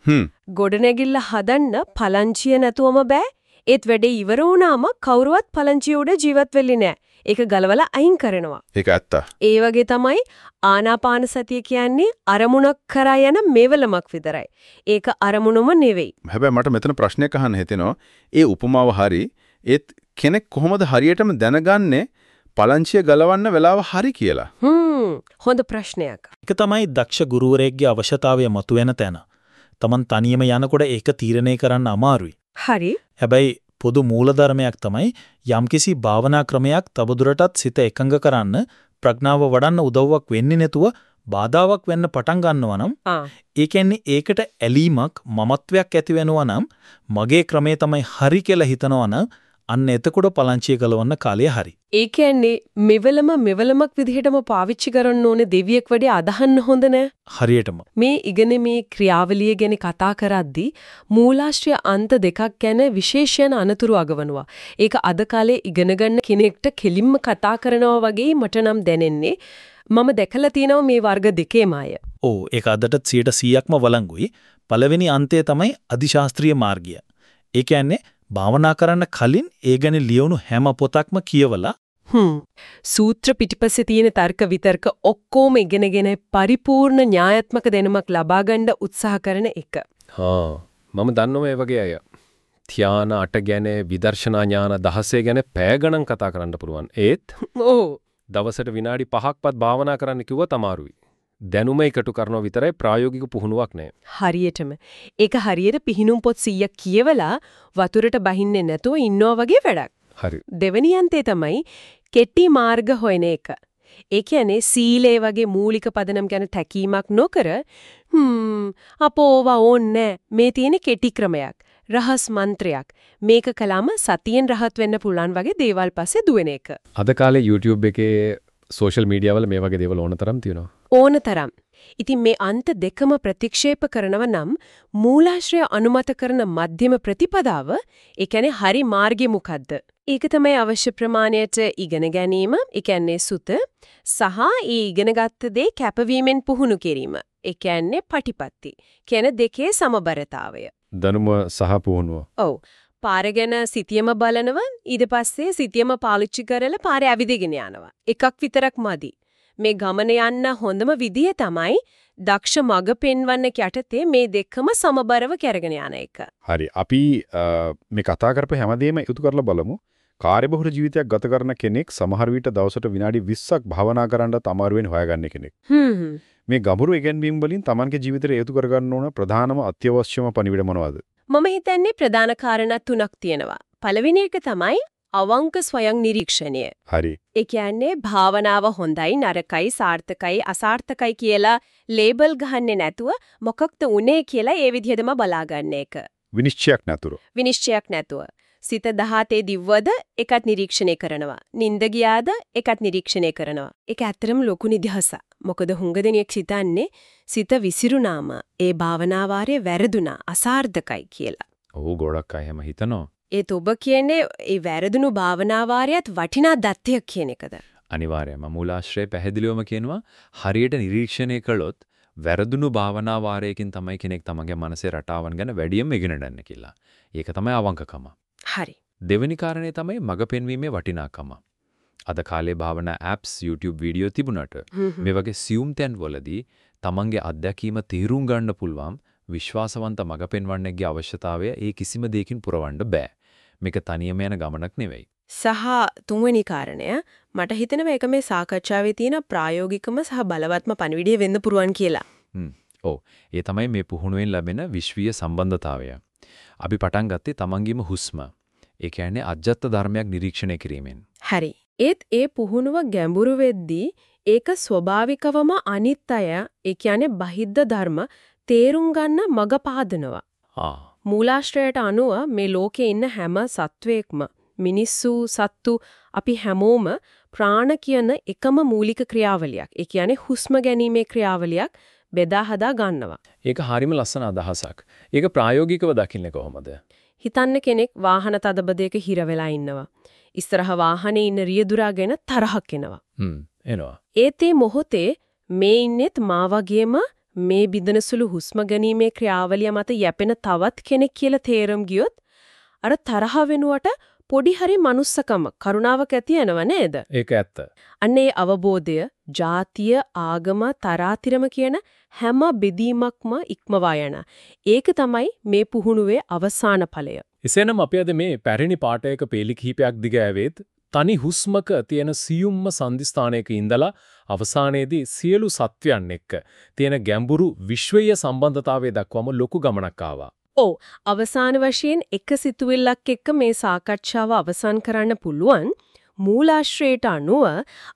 ගොඩනැගිල්ල හදන්න පලංචිය නැතුවම බෑ. ඒත් වැඩේ ඉවර වුණාම කවුරුවත් පලංචිය උඩ ජීවත් වෙන්නේ නැහැ. ඒක ගලවලා අයින් කරනවා. ඒක ඇත්ත. ඒ වගේ තමයි ආනාපාන සතිය කියන්නේ අරමුණක් කරා යන මෙවලමක් විතරයි. ඒක අරමුණුම නෙවෙයි. හැබැයි මට මෙතන ප්‍රශ්නයක් අහන්න හිතෙනවා. ඒ උපමාව හරි ඒත් කෙනෙක් කොහොමද හරියටම දැනගන්නේ පලංචිය ගලවන්න වෙලාව හරි කියලා? හ්ම් හොඳ ප්‍රශ්නයක්. ඒක තමයි දක්ෂ ගුරුවරයෙක්ගේ අවශ්‍යතාවය මතුවෙන තැන. Taman තනියම යනකොට ඒක තීරණය කරන්න අමාරුයි. හරි. හැබැයි පොදු මූලධර්මයක් තමයි යම්කිසි භාවනා ක්‍රමයක් තවදුරටත් සිත එකඟ කරන්න ප්‍රඥාව වඩන්න උදව්වක් වෙන්නේ නැතුව බාධාවක් වෙන්න පටන් ගන්නවා නම් ඒ කියන්නේ ඒකට ඇලීමක් මමත්වයක් ඇති වෙනවා නම් මගේ ක්‍රමේ තමයි හරි කියලා හිතනවා නම් අන්න එතකොට පලංචිය ගලවන්න කාලය හරි. ඒ කියන්නේ මෙවලම මෙවලමක් විදිහටම පාවිච්චි කරන්න ඕනේ දෙවියෙක් වඩේ අදහන්න හොඳ නෑ. හරියටම. මේ ඉගෙන මේ ක්‍රියාවලිය ගැන කතා කරද්දී මූලාශ්‍රය අන්ත දෙකක් ගැන විශේෂයෙන් අනතුරු අගවනවා. ඒක අද කාලේ ඉගෙන ගන්න කෙනෙක්ට කෙලින්ම කතා කරනවා වගේ මට නම් දැනෙන්නේ. මම දැකලා තියෙනවා මේ වර්ග දෙකේම අය. ඔව් ඒක අදටත් 100%ක්ම වළංගුයි. පළවෙනි අන්තය තමයි අධිශාස්ත්‍රීය මාර්ගය. ඒ කියන්නේ භාවනා කරන්න කලින් ඒ ගැන ලියවුණු හැම පොතක්ම කියවලා හ්ම් සූත්‍ර පිටිපස්සේ තියෙන තර්ක විතර්ක ඔක්කොම ඉගෙනගෙන පරිපූර්ණ න්‍යායාත්මක දැනුමක් ලබා ගන්න උත්සාහ කරන එක. හා මම දන්නවා ඒ වගේ අය. ධ්‍යාන 8 ගැන විදර්ශනා ඥාන 16 ගැන පැය ගණන් කතා කරන්න පුළුවන්. ඒත් ඕ දවසට විනාඩි 5ක්වත් භාවනා කරන්න කිව්වොත් අමාරුයි. දැනුම එකතු කරනවා විතරයි ප්‍රායෝගික පුහුණුවක් නෑ. හරියටම. ඒක හරියට පිහිනුම් පොත් 100ක් කියවලා වතුරට බහින්නේ නැතුව ඉන්නවා වගේ වැඩක්. හරි. දෙවෙනි අන්තේ තමයි කෙටි මාර්ග හොයන එක. ඒ කියන්නේ සීලේ වගේ මූලික පදනම් ගැන තැකීමක් නොකර හ්ම් අපෝවා ඕන්නේ මේ තියෙන කෙටි ක්‍රමයක් රහස් මන්ත්‍රයක් මේක කළාම සතියෙන් රහත් වෙන්න පුළුවන් වගේ දේවල් පස්සේ දුවන එක අද කාලේ YouTube එකේ සෝෂල් මීඩියා වල මේ වගේ දේවල් ඕන තරම් තියෙනවා. ඕනතරම් ඉතින් මේ අන්ත දෙකම ප්‍රතික්ෂේප කරනව නම් මූලාශ්‍රය අනුමත කරන මධ්‍යම ප්‍රතිපදාව ඒ කියන්නේ හරි මාර්ගය මොකද්ද? ඒක තමයි අවශ්‍ය ප්‍රමාණයට ඉගෙන ගැනීම, ඒ කියන්නේ සුත සහ ඒ ඉගෙනගත්ත දේ කැපවීමෙන් පුහුණු කිරීම. ඒ කියන්නේ පටිපත්ති. කියන දෙකේ සමබරතාවය. දැනුම සහ පුහුණුව. ඔව්. පාර ගැන සිතියම බලනව ඊට පස්සේ සිතියම පාවිච්චි කරලා පාරේ ඇවිදගෙන යනවා. එකක් විතරක් මදි. මේ ගමන යන්න හොඳම විදිය තමයි දක්ෂ මඟ පෙන්වන්නක යටතේ මේ දෙකම සමබරව කරගෙන යන එක. හරි. අපි මේ කතා කරපු හැමදේම එකතු කරලා බලමු. කාර්යබහුල ජීවිතයක් ගත කරන කෙනෙක් සමහර විට දවසට විනාඩි 20ක් භාවනා කරන්න තමාරුවෙන් හොයාගන්න කෙනෙක්. මේ ගඹුරු ඉගෙනීම් වලින් Tamanගේ ජීවිතයට හේතු කරගන්න ඕන ප්‍රධානම අත්‍යවශ්‍යම පණිවිඩ මොනවද? මම හිතන්නේ ප්‍රධාන කාරණා තුනක් තියෙනවා. පළවෙනි එක තමයි අවංක ස්වයං නිරීක්ෂණය. හරි. ඒ කියන්නේ භාවනාව හොඳයි නරකයි සාර්ථකයි අසාර්ථකයි කියලා ලේබල් ගහන්නේ නැතුව මොකක්ද උනේ කියලා ඒ විදිහටම බලාගන්න එක. විනිශ්චයක් නැතුව. විනිශ්චයක් නැතුව. සිත දහතේ දිව්වද එකත් නිරීක්ෂණය කරනවා. නිින්ද ගියාද එකත් නිරීක්ෂණය කරනවා. ඒක ඇත්තටම ලොකු නිදහසක්. මොකද හුඟ දෙනෙක් සිතන්නේ සිත විසිරුණාම ඒ භාවනාවාරයේ වැරදුනා අසාර්ථකයි කියලා. ඔව් ගොඩක් අය එහෙම හිතනවා. ඒත් ඔබ කියන්නේ ඒ වැරදුණු භාවනාවාරයත් වටිනා දත්තයක් කියන එකද? අනිවාර්යයෙන්ම මූලාශ්‍රය පැහැදිලිවම කියනවා හරියට නිරීක්ෂණය කළොත් වැරදුණු භාවනා වාරයකින් තමයි කෙනෙක් තමන්ගේ මනසේ රටාවන් ගැන වැඩියෙන් ඉගෙන ගන්න කියලා. ඒක තමයි අවංකකම. හරි. දෙවෙනි කාරණේ තමයි මඟ පෙන්වීමේ වටිනාකම. අද කාලේ භාවනා apps YouTube වීඩියෝ තිබුණට මේ වගේ සියුම් තැන් වලදී තමන්ගේ අත්දැකීම තීරුම් ගන්න පුළුවන් විශ්වාසවන්ත මඟ පෙන්වන්නෙක්ගේ අවශ්‍යතාවය ඒ කිසිම දෙයකින් පුරවන්න බෑ. මේක තනියම යන ගමනක් නෙවෙයි. සහ තුන්වෙනි කාරණය මට හිතෙනවා ඒක මේ සාකච්ඡාවේ තියෙන ප්‍රායෝගිකම සහ බලවත්ම පණිවිඩය වෙන්න පුරුවන් කියලා. හ්ම්. ඔව්. ඒ තමයි මේ පුහුණුවෙන් ලැබෙන විශ්වීය සම්බන්ධතාවය. අපි පටන් ගත්තේ තමන්ගේම හුස්ම. ඒ කියන්නේ අජත්ත ධර්මයක් නිරීක්ෂණය කිරීමෙන්. හරි. ඒත් ඒ පුහුණුව ගැඹුරු වෙද්දී ඒක ස්වභාවිකවම අනිත්‍යය ඒ කියන්නේ බහිද්ද ධර්ම තේරුම් ගන්න මඟ පාදනවා. ආ. මූලාශ්‍රයට අනුව මේ ලෝකේ ඉන්න හැම සත්වයක්ම මිනිස්සු සත්තු අපි හැමෝම ප්‍රාණ කියන එකම මූලික ක්‍රියාවලියක්. ඒ කියන්නේ හුස්ම ගැනීමේ ක්‍රියාවලියක් බෙදා හදා ගන්නවා. ඒක හරිම ලස්සන අදහසක්. ඒක ප්‍රායෝගිකව දකින්නේ කොහොමද? හිතන්න කෙනෙක් වාහන තදබදයක හිර වෙලා ඉන්නවා. ඉස්සරහ වාහනේ ඉන්න රියදුරා ගැන තරහක් එනවා. හ්ම් එනවා. ඒත් මොහොතේ මේ ඉන්නෙත් මා වගේම මේ බිඳනසුළු හුස්ම ගැනීමේ ක්‍රියාවලිය මත යැපෙන තවත් කෙනෙක් කියලා තේරුම් ගියොත් අර තරහ වෙනුවට පොඩි හරි manussකම කරුණාවක් ඇති වෙනව නේද? ඒක ඇත්ත. අන්නේ අවබෝධය, ජාතිය, ආගම, තරාතිරම කියන හැම බෙදීමක්ම ඉක්මවා යන. ඒක තමයි මේ පුහුණුවේ අවසාන ඵලය. එසේනම් අපි අද මේ පැරණි පාඨයක පේලි කිහිපයක් දිග ඇවේත් තනි හුස්මක තියෙන සියුම්ම සංදිස්ථානයක ඉඳලා අවසානයේදී සියලු සත්වයන් එක්ක තියෙන ගැඹුරු විශ්වීය සම්බන්ධතාවය දක්වම ලොකු ගමනක් ආවා. ඔව් අවසාන වශයෙන් එක සිතුවිල්ලක් එක්ක මේ සාකච්ඡාව අවසන් කරන්න පුළුවන් මූලාශ්‍රයට අනුව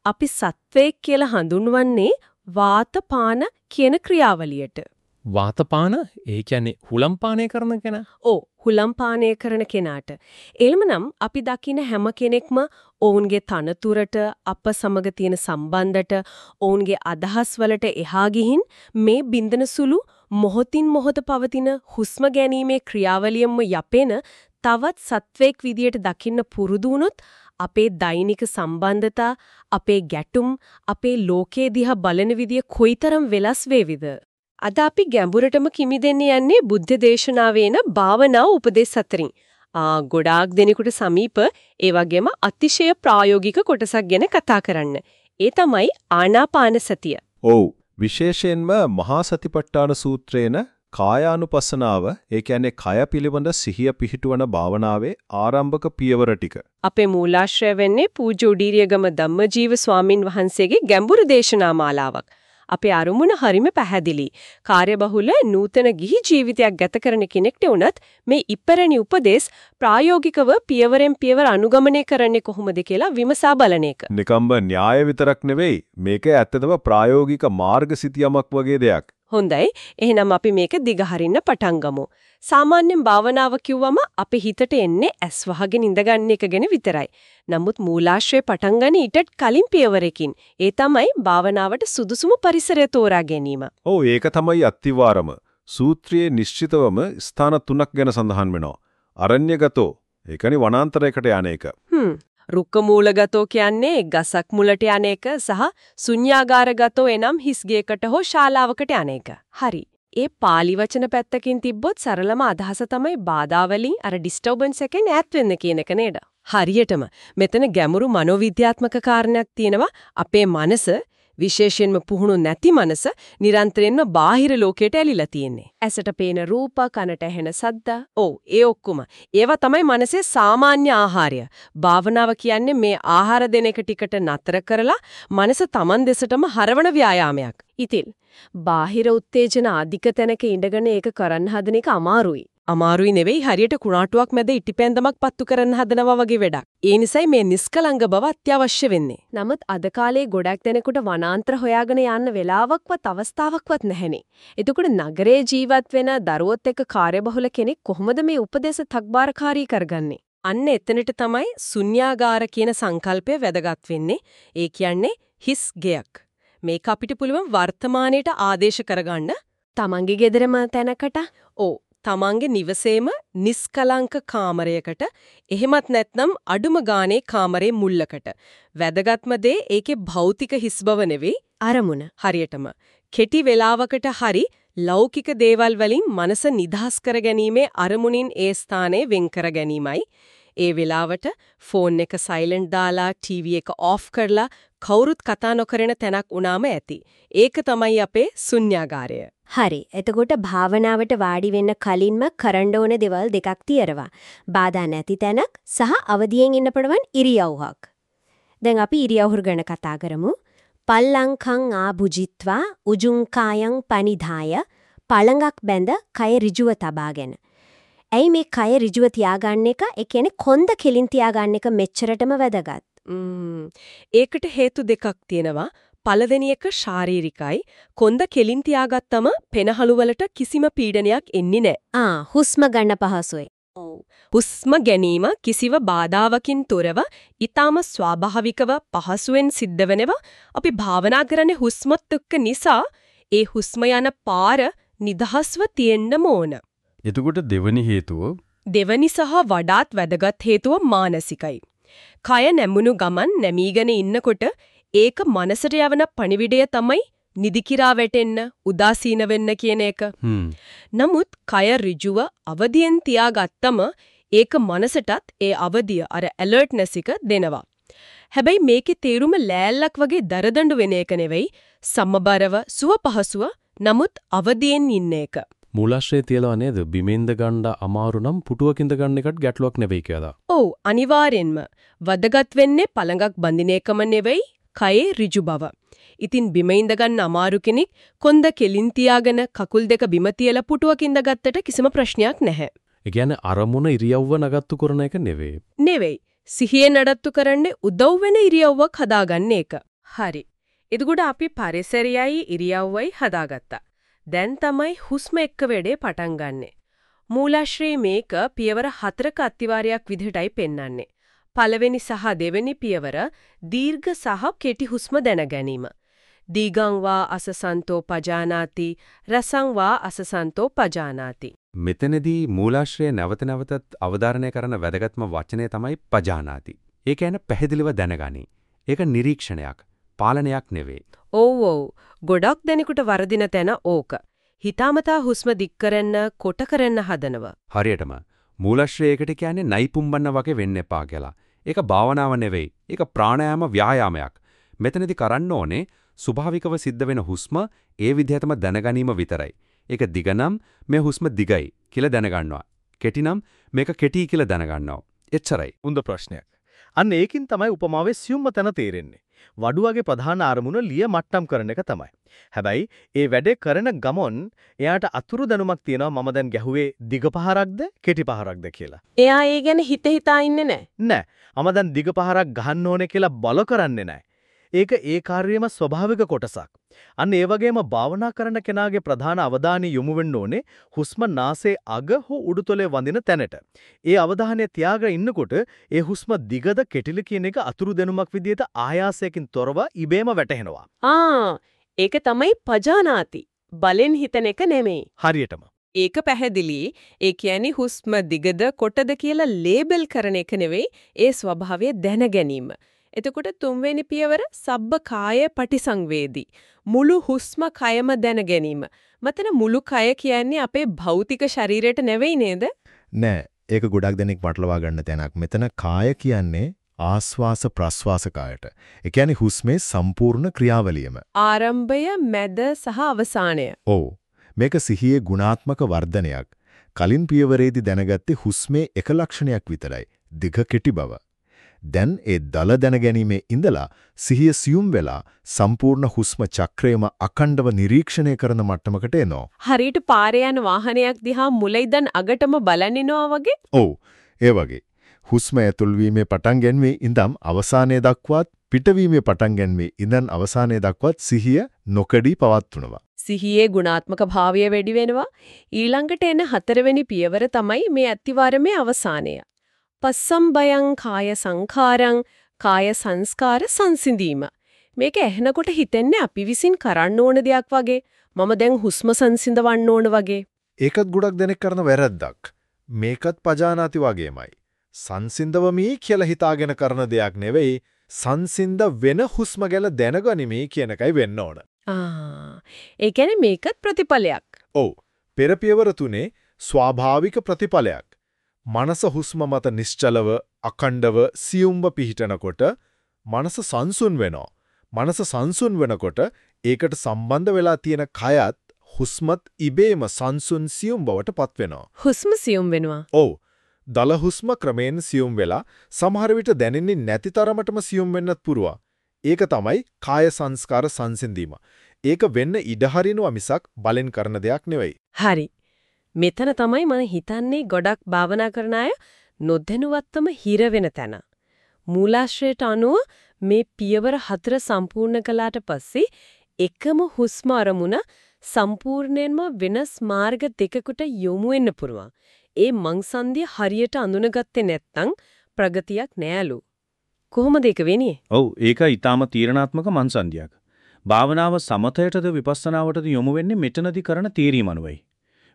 අපි සත්වයක් කියලා හඳුන්වන්නේ වාතපාන කියන ක්‍රියාවලියට. වාතපාන ඒ කියන්නේ හුලම් පානය කරන කෙනා. ඔව් හුලම් පානය කරන කෙනාට. එල්මනම් අපි දකින හැම කෙනෙක්ම ඔවුන්ගේ තනතුරට අප සමග තියෙන සම්බන්ධට ඔවුන්ගේ අදහස් වලට එහා ගිහින් මේ බින්දන සුළු මොහොතින් මොහොත පවතින හුස්ම ගැනීමේ ක්‍රියාවලියම යපෙන තවත් සත්වයක් විදියට දකින්න පුරුදු වුණොත් අපේ දෛනික සම්බන්ධතා අපේ ගැටුම් අපේ ලෝකයේ දිහා බලන විදිය කොයිතරම් වෙනස් වේවිද අද අපි ගැඹුරටම කිමිදෙන්න යන්නේ බුද්ධ දේශනාවේන භාවනා උපදේශ අතරින්. ආ ගොඩාක් දෙනෙකුට සමීප ඒ වගේම අතිශය ප්‍රායෝගික කොටසක් ගැන කතා කරන්න. ඒ තමයි ආනාපාන සතිය. ඔව් විශේෂයෙන්ම මහා සතිපට්ඨාන සූත්‍රේන කායානුපස්සනාව ඒ කියන්නේ කය පිළිබඳ සිහිය පිහිටුවන භාවනාවේ ආරම්භක පියවර ටික. අපේ මූලාශ්‍රය වෙන්නේ පූජ්‍ය උඩීරියගම ධම්මජීව ස්වාමින් වහන්සේගේ ගැඹුරු දේශනා මාලාවක්. අපේ අරුමුණ හරිම පැහැදිලි. කාර්යබහුල නූතන ගිහි ජීවිතයක් ගත කරන කෙනෙක්ට වුණත් මේ ඉපැරණි උපදේශ ප්‍රායෝගිකව පියවරෙන් පියවර අනුගමනය කරන්නේ කොහොමද කියලා විමසා බලන එක. නිකම්බ න්‍යාය විතරක් නෙවෙයි මේක ඇත්තටම ප්‍රායෝගික මාර්ගසිතියමක් වගේ දෙයක්. හොඳයි. එහෙනම් අපි මේක දිගහරින්න පටන් ගමු. සාමාන්‍යයෙන් භාවනාව කිව්වම අපේ හිතට එන්නේ ඇස් වහගෙන ඉඳගන්න එක ගැන විතරයි. නමුත් මූලාශ්‍රය පටන් ගන්න ඊටත් කලින් පියවරකින්. ඒ තමයි භාවනාවට සුදුසුම පරිසරය තෝරා ගැනීම. ඔව් ඒක තමයි අත්තිවාරම. සූත්‍රයේ නිශ්චිතවම ස්ථාන තුනක් ගැන සඳහන් වෙනවා. අරණ්‍යගතෝ, ඒ කියන්නේ වනාන්තරයකට යන එක. හ්ම්. රුක්ක මූලගතෝ කියන්නේ ගසක් මුලට යන එක සහ ශුන්‍යාගාරගතෝ එනම් හිස්ගේකට හෝ ශාලාවකට යන එක. හරි. ඒ pāli වචන පැත්තකින් තිබ්බොත් සරලම අදහස තමයි බාධා වලින් අර disturbance එකෙන් ඈත් වෙන්න කියන එක නේද? හරියටම මෙතන ගැඹුරු මනෝවිද්‍යාත්මක කාරණයක් තියෙනවා අපේ මනස විශේෂයෙන්ම පුහුණු නැති මනස නිරන්තරයෙන්ම බාහිර ලෝකයට ඇලිලා තියෙන්නේ. ඇසට පේන රූප, කනට ඇහෙන ශබ්ද, ඔව් ඒ ඔක්කොම. ඒවා තමයි මනසේ සාමාන්‍ය ආහාරය. භාවනාව කියන්නේ මේ ආහාර දෙන එක ටිකට නතර කරලා මනස Taman දෙසටම හරවන ව්‍යායාමයක්. ඉතින් බාහිර උත්තේජන අධික තැනක ඉඳගෙන ඒක කරන්න හදන එක අමාරුයි. අමාරුයි නෙවෙයි හරියට කුණාටුවක් මැද ඉටිපැන්දමක් පත්තු කරන්න හදනවා වගේ වැඩක්. ඒ නිසයි මේ නිස්කලංග බව අත්‍යවශ්‍ය වෙන්නේ. නමුත් අද කාලේ ගොඩක් දෙනෙකුට වනාන්තර හොයාගෙන යන්න වෙලාවක්වත් අවස්ථාවක්වත් නැහෙනේ. එතකොට නගරේ ජීවත් වෙන දරුවොත් එක්ක කාර්යබහුල කෙනෙක් කොහොමද මේ උපදේශ තක්බාරකාරී කරගන්නේ? අන්න එතනට තමයි ශුන්‍යාගාර කියන සංකල්පය වැදගත් වෙන්නේ. ඒ කියන්නේ හිස් ගෙයක්. මේක අපිට පුළුවන් වර්තමානයේට ආදේශ කරගන්න තමන්ගේ ගෙදරම තැනකට ඕ තමන්ගේ නිවසේම නිස්කලංක කාමරයකට එහෙමත් නැත්නම් අඩුම ගානේ කාමරේ මුල්ලකට වැදගත්ම දේ ඒකේ භෞතික හිස් බව නෙවෙයි අරමුණ හරියටම කෙටි වේලාවකට හරි ලෞකික දේවල් වලින් මනස නිදහස් කර ගැනීමේ අරමුණින් ඒ ස්ථානය වෙන් කර ගැනීමයි ඒ වෙලාවට ෆෝන් එක සයිලන්ට් දාලා ටීවී එක ඔෆ් කරලා කවුරුත් කතා නොකරන තැනක් වුණාම ඇති. ඒක තමයි අපේ ශුන්‍යාගාරය. හරි. එතකොට භාවනාවට වාඩි වෙන්න කලින්ම කරන්න ඕන දේවල් දෙකක් තියෙනවා. බාධා නැති තැනක් සහ අවදියෙන් ඉන්න පුළුවන් ඉරියව්වක්. දැන් අපි ඉරියව්හුර ගැන කතා කරමු. පල්ලංකං ආභුජිත්වා උජුං කායං පනිධාය පළඟක් බැඳ කය ඍජුව තබාගෙන. ඇයි මේ කය ඍජුව තියාගන්න එක? ඒ කියන්නේ කොන්ද කෙලින් තියාගන්න එක මෙච්චරටම වැදගත්. ඒකට හේතු දෙකක් තියෙනවා. පළවෙනි එක ශාරීරිකයි. කොන්ද කෙලින් තියාගත්තම පෙනහළු වලට කිසිම පීඩනයක් එන්නේ නැහැ. ආ හුස්ම ගන්න පහසුයි. හුස්ම ගැනීම කිසිව බාධාවකින් තොරව ඊටාම ස්වාභාවිකව පහසුවෙන් සිද්ධ වෙනවා. අපි භාවනා කරන්නේ හුස්මත් එක්ක නිසා ඒ හුස්ම යන පාර නිදහස්ව තියෙන්න ඕන. එතකොට දෙවනි හේතුව දෙවනි සහ වඩාත් වැදගත් හේතුව මානසිකයි. කය නැමුණු ගමන් නැමීගෙන ඉන්නකොට ඒක මනසට යවන පණිවිඩය තමයි නිදිකිරා වැටෙන්න, උදාසීන වෙන්න කියන එක. නමුත් කය ඍජුව අවදියෙන් තියාගත්තම ඒක මනසටත් ඒ අවදිය අර ඇලර්ට්නස් එක දෙනවා. හැබැයි මේකේ තේරුම ලෑල්ලක් වගේ දරදඬු වෙන එක නෙවෙයි, සම්මබරව සුව පහසුව නමුත් අවදියෙන් ඉන්න එක. මූලාශ්‍රයේ තියලා නේද බිමෙන්ද ගන්න අමාරු නම් පුටුවකින්ද ගන්න එකට ගැටලුවක් නෙවෙයි කියලා. ඔව් අනිවාර්යෙන්ම. වදගත් වෙන්නේ පළඟක් බඳින එකම නෙවෙයි කයේ ඍජු බව. ඉතින් බිම ඉඳ ගන්න අමාරු කෙනෙක් කොන්ද කෙලින් තියාගෙන කකුල් දෙක බිම තියලා පුටුවක ඉඳ ගත්තට කිසිම ප්‍රශ්නයක් නැහැ. ඒ කියන්නේ අරමුණ ඉරියව්ව නගත්තු කරන එක නෙවෙයි. නෙවෙයි. සිහිය නඩත්තු කරන්නේ උදව් වෙන ඉරියව්වක් හදාගන්න එක. හරි. එතකොට අපි පරිසරයයි ඉරියව්වයි හදාගත්තා. දැන් තමයි හුස්ම එක්ක වැඩේ පටන් ගන්නෙ. මූලාශ්‍රයේ මේක පියවර හතරක අත්විවරයක් විදිහටයි පෙන්වන්නේ. පළවෙනි සහ දෙවෙනි පියවර දීර්ඝ සහ කෙටි හුස්ම දැන ගැනීම. දීගං වා අසසන්තෝ පජානාති රසං වා අසසන්තෝ පජානාති. මෙතනදී මූලාශ්‍රය නැවත නැවතත් අවධාරණය කරන වැදගත්ම වචනය තමයි පජානාති. ඒ කියන්නේ පැහැදිලිව දැනගනි. ඒක නිරීක්ෂණයක්, පාලනයක් නෙවෙයි. ඔව් ඔව්. ගොඩක් දෙනෙකුට වරදින තැන ඕක. හිතාමතා හුස්ම දික් කරන්න, කොට කරන්න හදනවා. හරියටම මූලාශ්‍රයයකට කියන්නේ නයිපුම්බන්න වගේ වෙන්න එපා කියලා. ඒක භාවනාව නෙවෙයි. ඒක ප්‍රාණායාම ව්‍යායාමයක්. මෙතනදී කරන්න ඕනේ ස්වභාවිකව සිද්ධ වෙන හුස්ම ඒ විදිහටම දැනගැනීම විතරයි. ඒක දිගනම් මේ හුස්ම දිගයි කියලා දැනගන්නවා. කෙටිනම් මේක කෙටි කියලා දැනගන්නවා. එච්චරයි. උන්ද ප්‍රශ්නයක්. අන්න ඒකින් තමයි උපමාවේ සියුම්ම තැන තේරෙන්නේ. වඩුවගේ ප්‍රධාන අරමුණ ලිය මට්ටම් කරන එක තමයි. හැබැයි ඒ වැඩේ කරන ගමන් එයාට අතුරු දැනුමක් තියෙනවා මම දැන් ගැහුවේ දිග පහරක්ද කෙටි පහරක්ද කියලා. එයා ඒ ගැන හිත හිතා ඉන්නේ නැහැ. නෑ. මම දැන් දිග පහරක් ගහන්න ඕනේ කියලා බල කරන්නේ නෑ. ඒක ඒ කාර්යයේම ස්වභාවික කොටසක්. අන්න ඒ වගේම භාවනා කරන කෙනාගේ ප්‍රධාන අවධානය යොමු වෙන්න ඕනේ හුස්ම නාසයේ අග හෝ උඩුතලයේ වඳින තැනට. ඒ අවධානය තියාගෙන ඉන්නකොට ඒ හුස්ම දිගද කෙටිද කියන එක අතුරු දැනුමක් විදිහට ආයාසයකින් තොරව ඉබේම වැටහෙනවා. ආ ඒක තමයි පජානාති. බලෙන් හිතන එක නෙමෙයි. හරියටම. ඒක පැහැදිලි. ඒ කියන්නේ හුස්ම දිගද කොටද කියලා ලේබල් කරන එක නෙවෙයි ඒ ස්වභාවය දැන ගැනීම. එතකොට තුන්වෙනි පියවර සබ්බ කාය පටිසංවේදී. මුළු හුස්ම කයම දැන ගැනීම. මතන මුළු කය කියන්නේ අපේ භෞතික ශරීරයට නෙවෙයි නේද? නෑ ඒක ගොඩක් දෙනෙක් පටලවා ගන්න තැනක්. මෙතන කාය කියන්නේ ආස්වාස ප්‍රස්වාස කායට. ඒ කියන්නේ හුස්මේ සම්පූර්ණ ක්‍රියාවලියම. ආරම්භය, මැද සහ අවසානය. ඔව්. මේක සිහියේ ගුණාත්මක වර්ධනයක්. කලින් පියවරේදී දැනගත්තේ හුස්මේ එක ලක්ෂණයක් විතරයි. දිග කෙටි බව. දැන් ඒ දල දැනගැනීමේ ඉඳලා සිහිය සියුම් වෙලා සම්පූර්ණ හුස්ම චක්‍රයම අකණ්ඩව නිරීක්ෂණය කරන මට්ටමකට එනවා. හරියට පාරේ යන වාහනයක් දිහා මුල ඉඳන් අගටම බලනිනවා වගේ? ඔව් ඒ වගේ. හුස්ම ඇතුල් වීමේ පටන් ගැනීමේ ඉඳන් අවසානයේ දක්වාත් පිටවීමේ පටන් ගැනීමේ ඉඳන් අවසානයේ දක්වාත් සිහිය නොකඩී පවත්වනවා. සිහියේ ගුණාත්මක භාවය වැඩි වෙනවා. ඊළඟට එන හතරවෙනි පියවර තමයි මේ අතිවාරමේ අවසානය. පස්සම්බයං කාය සංඛාරං කාය සංස්කාර සංසිඳීම. මේක ඇහෙනකොට හිතෙන්නේ අපි විසින් කරන්න ඕන දෙයක් වගේ. මම දැන් හුස්ම සංසිඳවන්න ඕන වගේ. ඒකත් ගොඩක් දෙනෙක් කරන වැරද්දක්. මේකත් පජානාති වගේමයි. සංසිඳවමී කියලා හිතාගෙන කරන දෙයක් නෙවෙයි සංසිඳ වෙන හුස්ම ගැල දැනගනිමි කියන එකයි වෙන්න ඕන. ආ ඒ කියන්නේ මේකත් ප්‍රතිඵලයක්. ඔව්. පෙර පියවර තුනේ ස්වාභාවික ප්‍රතිඵලයක්. මනස හුස්ම මත නිශ්චලව අකණ්ඩව සියුම්ව පිහිටනකොට මනස සංසුන් වෙනවා. මනස සංසුන් වෙනකොට ඒකට සම්බන්ධ වෙලා තියෙන කයත් හුස්මත් ඉබේම සංසුන් සියුම් බවට පත් වෙනවා. හුස්ම සියුම් වෙනවා. ඔව්. දල හුස්ම ක්‍රමෙන් සියුම් වෙලා සමහර විට දැනෙන්නේ නැති තරමටම සියුම් වෙන්නත් පුරුවා. ඒක තමයි කාය සංස්කාර සංසිඳීම. ඒක වෙන්න ඉඩ හරිනවා මිසක් බලෙන් කරන දෙයක් නෙවෙයි. හරි. මෙතන තමයි මම හිතන්නේ ගොඩක් භාවනා කරන අය නොදැනුවත්වම හිර වෙන තැන. මූලාශ්‍රයට අනුව මේ පියවර හතර සම්පූර්ණ කළාට පස්සේ එකම හුස්ම අරමුණ සම්පූර්ණයෙන්ම වෙනස් මාර්ග දෙකකට යොමු වෙන්න පුරුවන්. ඒ මංසන්දිය හරියට අඳුනගත්තේ නැත්නම් ප්‍රගතියක් නෑලු. කොහොමද ඒක වෙන්නේ? ඔව් ඒක ඊටාම තීරණාත්මක මංසන්දියක්. භාවනාව සමතයටද විපස්සනාවටද යොමු වෙන්නේ මෙතනදී කරන තීරීම අනුවයි.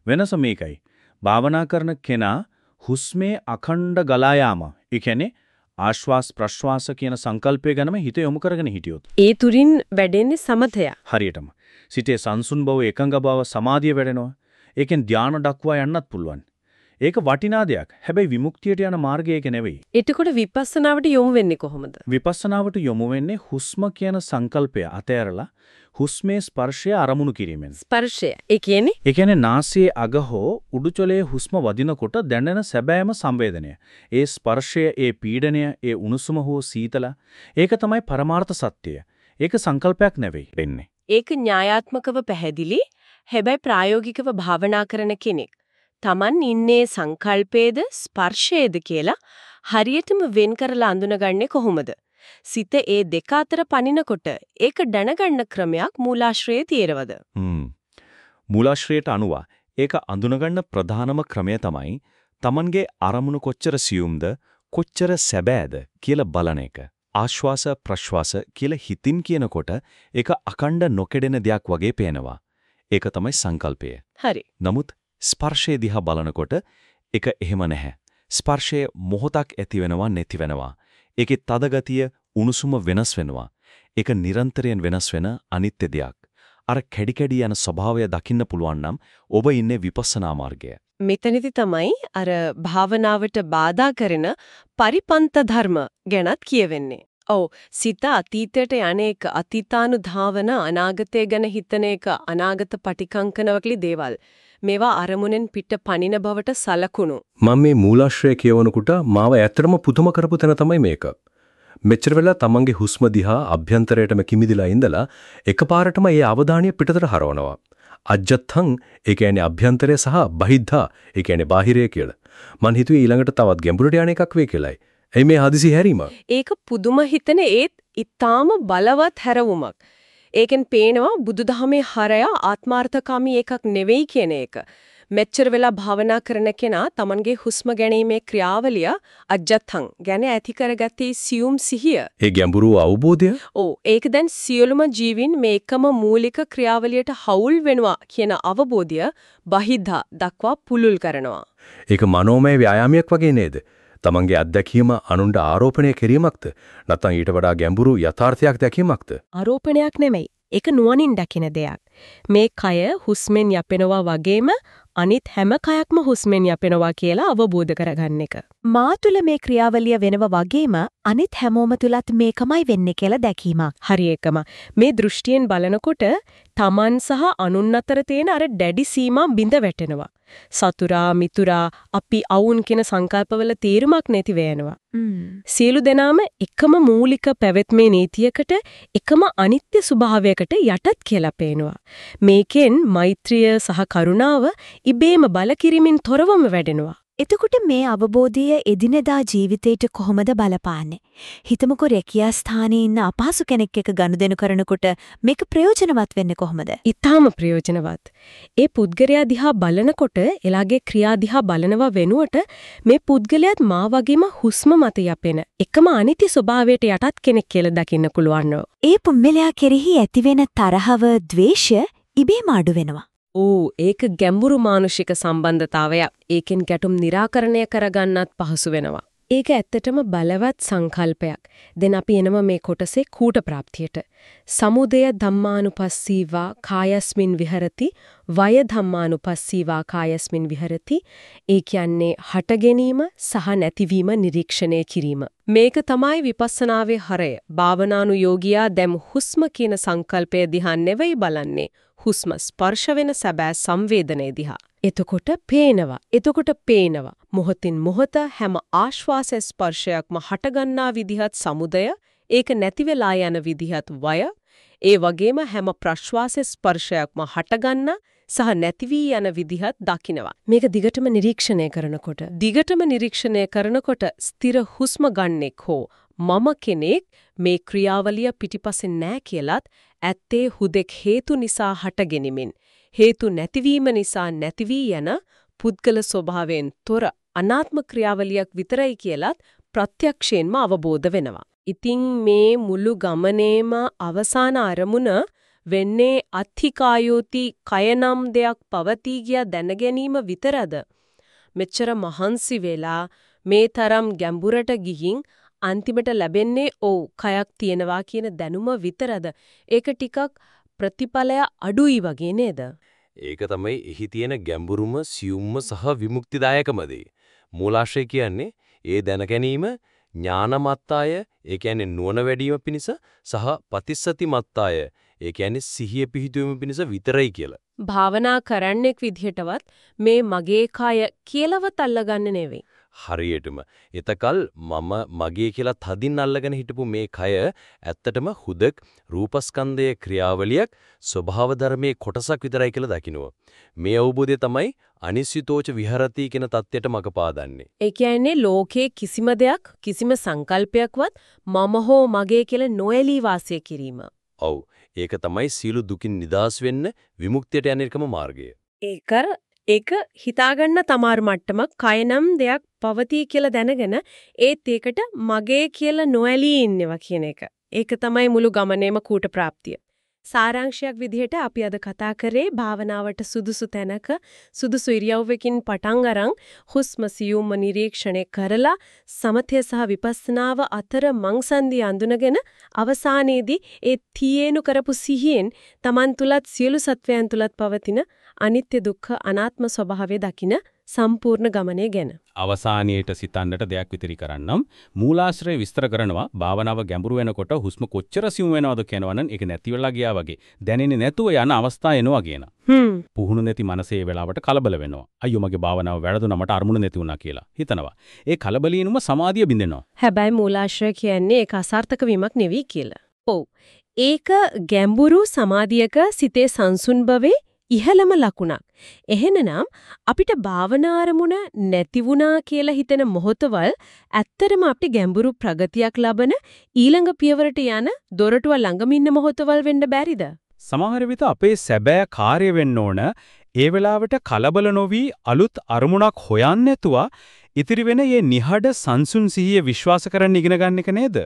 වෙනස මේකයි. භාවනා කරන කෙනා හුස්මේ අඛණ්ඩ ගලා යාම. ඒ කියන්නේ ආශ්වාස ප්‍රශ්වාස කියන සංකල්පය ගැනම හිත යොමු කරගෙන හිටියොත්. ඒ තුරින් වැඩෙන්නේ සමතය. හරියටම. සිතේ සංසුන් බව එකඟ බව සමාධිය වැඩෙනවා. ඒකෙන් ධානය දක්වා යන්නත් පුළුවන්. ඒක වටිනා දෙයක්. හැබැයි විමුක්තියට යන මාර්ගය ඒක නෙවෙයි. එතකොට විපස්සනාවට යොමු වෙන්නේ කොහොමද? විපස්සනාවට යොමු වෙන්නේ හුස්ම කියන සංකල්පය අතෑරලා හුස්මේ ස්පර්ශය අරමුණු කිරීමෙන්. ස්පර්ශය. ඒ කියන්නේ? ඒ කියන්නේ නාසයේ අග හෝ උඩුචලයේ හුස්ම වදිනකොට දැනෙන සැබෑම සංවේදනය. ඒ ස්පර්ශය, ඒ පීඩනය, ඒ උණුසුම හෝ සීතල ඒක තමයි පරමාර්ථ සත්‍යය. ඒක සංකල්පයක් නෙවෙයි වෙන්නේ. ඒක න්‍යායාත්මකව පැහැදිලි. හැබැයි ප්‍රායෝගිකව භාවනා කරන කෙනෙක් Taman ඉන්නේ සංකල්පයේද ස්පර්ශයේද කියලා හරියටම වෙන් කරලා අඳුනගන්නේ කොහොමද? සිත ඒ දෙක අතර පනිනකොට ඒක දැනගන්න ක්‍රමයක් මූලාශ්‍රයේ තියෙනවද? හ්ම්. මූලාශ්‍රයට අනුව ඒක අඳුනගන්න ප්‍රධානම ක්‍රමය තමයි Tamanගේ අරමුණු කොච්චර සියුම්ද කොච්චර සැබෑද කියලා බලන එක. ආශ්වාස ප්‍රශ්වාස කියලා හිතින් කියනකොට ඒක අකණ්ඩ නොකෙඩෙන දෙයක් වගේ පේනවා. ඒක තමයි සංකල්පය. හරි. නමුත් ස්පර්ශය දිහා බලනකොට ඒක එහෙම නැහැ. ස්පර්ශය මොහොතක් ඇති වෙනවා නැති වෙනවා. ඒකේ තද ගතිය උණුසුම වෙනස් වෙනවා. ඒක නිරන්තරයෙන් වෙනස් වෙන අනිත්‍ය දෙයක්. අර කැඩි කැඩි යන ස්වභාවය දකින්න පුළුවන් නම් ඔබ ඉන්නේ විපස්සනා මාර්ගය. මෙතනදි තමයි අර භාවනාවට බාධා කරන පරිපන්ත ධර්ම ගැනත් කියවෙන්නේ. ඔව් සිත අතීතයට යන්නේක අතීතානුධාවන අනාගතය ගැන හිතන එක අනාගත පටිකංකනවකලි දේවල්. මේවා අරමුණෙන් පිට පනින බවට සලකුණු. මම මේ මූලාශ්‍රය කියවනකොට මාව ඇත්තටම පුදුම කරපු තැන තමයි මේක. මෙච්චර වෙලා තමන්ගේ හුස්ම දිහා අභ්‍යන්තරයටම කිමිදිලා ඉඳලා එකපාරටම ඒ අවධානය පිටතට හරවනවා. අජ්ජත්හං ඒ කියන්නේ අභ්‍යන්තරය සහ බහිද්ධා ඒ කියන්නේ බාහිරය කියලා. මං හිතුවේ ඊළඟට තවත් ගැඹුරට යන එකක් වෙයි කියලායි. එයි මේ හදිසි හැරීම. ඒක පුදුම හිතන ඒත් ඊටාම බලවත් හැරවුමක්. ඒකෙන් පේනවා බුදුදහමේ හරය ආත්මార్థකාමී එකක් නෙවෙයි කියන එක. මෙච්චර වෙලා භාවනා කරන කෙනා Tamanගේ හුස්ම ගැනීමේ ක්‍රියාවලිය අජත්තං ගැන ඇති කරගත්තේ සියුම් සිහිය. ඒ ගැඹුරු අවබෝධය? ඔව් ඒක දැන් සියලුම ජීවින් මේකම මූලික ක්‍රියාවලියට හවුල් වෙනවා කියන අවබෝධය බහිද්ධා දක්වා පුලුල් කරනවා. ඒක මනෝමය ව්‍යායාමයක් වගේ නේද? තමන්ගේ අත්දැකීම අනුන්ට ආරෝපණය කිරීමක්ද නැත්නම් ඊට වඩා ගැඹුරු යථාර්ථයක් දැකීමක්ද ආරෝපණයක් නෙමෙයි ඒක නුවණින් දකින දෙයක් මේ කය හුස්මෙන් යපෙනවා වගේම අනිත් හැම කයක්ම හුස්මෙන් යපෙනවා කියලා අවබෝධ කරගන්න එක. මා තුල මේ ක්‍රියාවලිය වෙනව වගේම අනිත් හැමෝම තුලත් මේකමයි වෙන්නේ කියලා දැකීමක්. හරි එකම. මේ දෘෂ්ටියෙන් බලනකොට Taman සහ අනුන් අතර තියෙන අර දැඩි සීමා බිඳ වැටෙනවා. සතුරා මිතුරා අපි අවුන් කියන සංකල්පවල තීරමක් නැති වෙනවා. සියලු දෙනාම එකම මූලික පැවැත්මේ නීතියකට එකම අනිත්‍ය ස්වභාවයකට යටත් කියලා පේනවා. මේකෙන් මෛත්‍රිය සහ කරුණාව ඉබේම බලකිරීමෙන් තොරවම වැඩෙනවා. එතකොට මේ අවබෝධය එදිනෙදා ජීවිතේට කොහොමද බලපාන්නේ? හිතමුකෝ රැකියා ස්ථානයේ ඉන්න අපහසු කෙනෙක් එක්ක ගනුදෙනු කරනකොට මේක ප්‍රයෝජනවත් වෙන්නේ කොහොමද? ඊටාම ප්‍රයෝජනවත්. ඒ පුද්ගලයා දිහා බලනකොට එලාගේ ක්‍රියා දිහා බලනවා වෙනුවට මේ පුද්ගලයාත් මා වගේම හුස්ම මත යපෙන එකම අනිත්‍ය ස්වභාවයට යටත් කෙනෙක් කියලා දකින්න පුළුවන්. ඒ පුම්මලයා කෙරෙහි ඇතිවෙන තරහව, ද්වේෂය ඉබේම අඩු වෙනවා. ඕ ඒක ගැඹුරු මානුෂික සම්බන්ධතාවයක්. ඒකෙන් ගැටුම් निराකරණය කරගන්නත් පහසු වෙනවා. ඒක ඇත්තටම බලවත් සංකල්පයක්. දැන් අපි එනම මේ කොටසේ කූට ප්‍රාප්තියට. සමුදය ධම්මානුපස්සීවා කායස්මින් විහෙරති වය ධම්මානුපස්සීවා කායස්මින් විහෙරති. ඒ කියන්නේ හට ගැනීම සහ නැතිවීම නිරීක්ෂණය කිරීම. මේක තමයි විපස්සනාවේ හරය. භාවනානුයෝගියා දැම් හුස්ම කියන සංකල්පය දිහා නෙවෙයි බලන්නේ. හුස්ම ස්පර්ශ වෙන සැබෑ සංවේදනයේ දිහා. එතකොට පේනවා. එතකොට පේනවා. මොහොතින් මොහොත හැම ආශ්වාස ස්පර්ශයක්ම හටගන්නා විදිහත් සමුදය, ඒක නැති වෙලා යන විදිහත් වය, ඒ වගේම හැම ප්‍රශ්වාස ස්පර්ශයක්ම හටගන්න සහ නැති වී යන විදිහත් දකිනවා. මේක දිගටම නිරීක්ෂණය කරනකොට දිගටම නිරීක්ෂණය කරනකොට ස්ථිර හුස්ම ගන්නෙක් හෝ මම කෙනෙක් මේ ක්‍රියාවලිය පිටිපස්සෙන් නෑ කියලත් ඇත්තේ හුදෙක් හේතු නිසා හටගෙනිමින් හේතු නැතිවීම නිසා නැති වී යන පුද්ගල ස්වභාවයෙන් තොර අනාත්ම ක්‍රියාවලියක් විතරයි කියලත් ප්‍රත්‍යක්ෂයෙන්ම අවබෝධ වෙනවා. ඉතින් මේ මුළු ගමනේම අවසාන අරමුණ වෙන්නේ අත්ථිකායෝති කයනම් දෙයක් පවතී කියා දැනගැනීම විතරද මෙච්චර මහන්සි වෙලා මේ තරම් ගැඹුරට ගිහින් අන්තිමට ලැබෙන්නේ ඔව් කයක් තියෙනවා කියන දැනුම විතරද ඒක ටිකක් ප්‍රතිඵලය අඩුයි වගේ නේද ඒක තමයි එහි තියෙන ගැඹුරුම සියුම්ම සහ විමුක්තිදායකම දේ මූලාශ්‍රය කියන්නේ ඒ දැන ගැනීම ඥානමත්තාය ඒ කියන්නේ නුවණ වැඩිම පිණිස සහ පතිස්සති මත්තාය ඒ කියන්නේ සිහිය පිහිටුවීම පිණිස විතරයි කියලා. භාවනා කරන්නෙක් විදිහටවත් මේ මගේ කය කියලාවත් අල්ලගන්න නෙවෙයි. හරියටම එතකල් මම මගේ කියලා තදින් අල්ලගෙන හිටපු මේ කය ඇත්තටම හුදක් රූපස්කන්ධයේ ක්‍රියාවලියක් ස්වභාව ධර්මයේ කොටසක් විතරයි කියලා දකින්නවා. මේ අවබෝධය තමයි අනිසිතෝච විහරති කියන தත්ත්වයට මඟ පාදන්නේ. ඒ කියන්නේ ලෝකේ කිසිම දෙයක් කිසිම සංකල්පයක්වත් මම හෝ මගේ කියලා නොඇලී වාසය කිරීම. ඔව්. ඒක තමයි සීල දුකින් නිදහස් වෙන්න විමුක්තියට යන එකම මාර්ගය. ඒක ඒක හිතාගන්න තමාරු මට්ටමක් කයනම් දෙයක් පවතී කියලා දැනගෙන ඒත් ඒකට මගේ කියලා නොඇලී ඉන්නවා කියන එක. ඒක තමයි මුළු ගමනේම කූට ප්‍රාප්තිය. සාරාංශයක් විදිහට අපි අද කතා කරේ භාවනාවට සුදුසු තැනක සුදුසු ඉරියව්වකින් පටන් අරන් හුස්ම සියුම්ම නිරීක්ෂණය කරලා සමථය සහ විපස්සනාව අතර මංසන්දි අඳුනගෙන අවසානයේදී ඒ තීයේනු කරපු සිහියෙන් Taman තුලත් සියලු සත්වයන් තුලත් පවතින අනිත්‍ය දුක්ඛ අනාත්ම ස්වභාවය දකින සම්පූර්ණ ගමනේ ගැන. අවසානයේට සිතන්නට දෙයක් විතරි කරන්නම් මූලාශ්‍රය විස්තර කරනවා භාවනාව ගැඹුරු වෙනකොට හුස්ම කොච්චර සියුම් වෙනවද කියනවනම් ඒක නැති වෙලා ගියා වගේ දැනෙන්නේ නැතුව යන අවස්ථා එනවා කියන. හ්ම්. පුහුණු නැති මනසේ වෙලාවට කලබල වෙනවා. අයියෝ මගේ භාවනාව වැරදුනා මට අරමුණ නැති වුණා කියලා හිතනවා. ඒ කලබලිනුම සමාධිය බින්දෙනවා. හැබැයි මූලාශ්‍රය කියන්නේ ඒක අසාර්ථක වීමක් නෙවෙයි කියලා. ඔව්. ඒක ගැඹුරු සමාධියක සිතේ සංසුන් භවේ ඉහළම ලකුණක්. එහෙනනම් අපිට භාවනා අරමුණ නැති වුණා කියලා හිතෙන මොහොතවල් ඇත්තරම අපිට ගැඹුරු ප්‍රගතියක් ලබන ඊළඟ පියවරට යන දොරටුව ළඟම ඉන්න මොහොතවල් වෙන්න බැරිද? සමහර විට අපේ සැබෑ කාර්ය වෙන්න ඕන ඒ වෙලාවට කලබල නොවි අලුත් අරමුණක් හොයන්න නැතුව ඉතිරි වෙන මේ නිහඬ සංසුන් සිහිය විශ්වාස කරන්න ඉගෙන ගන්න එක නේද?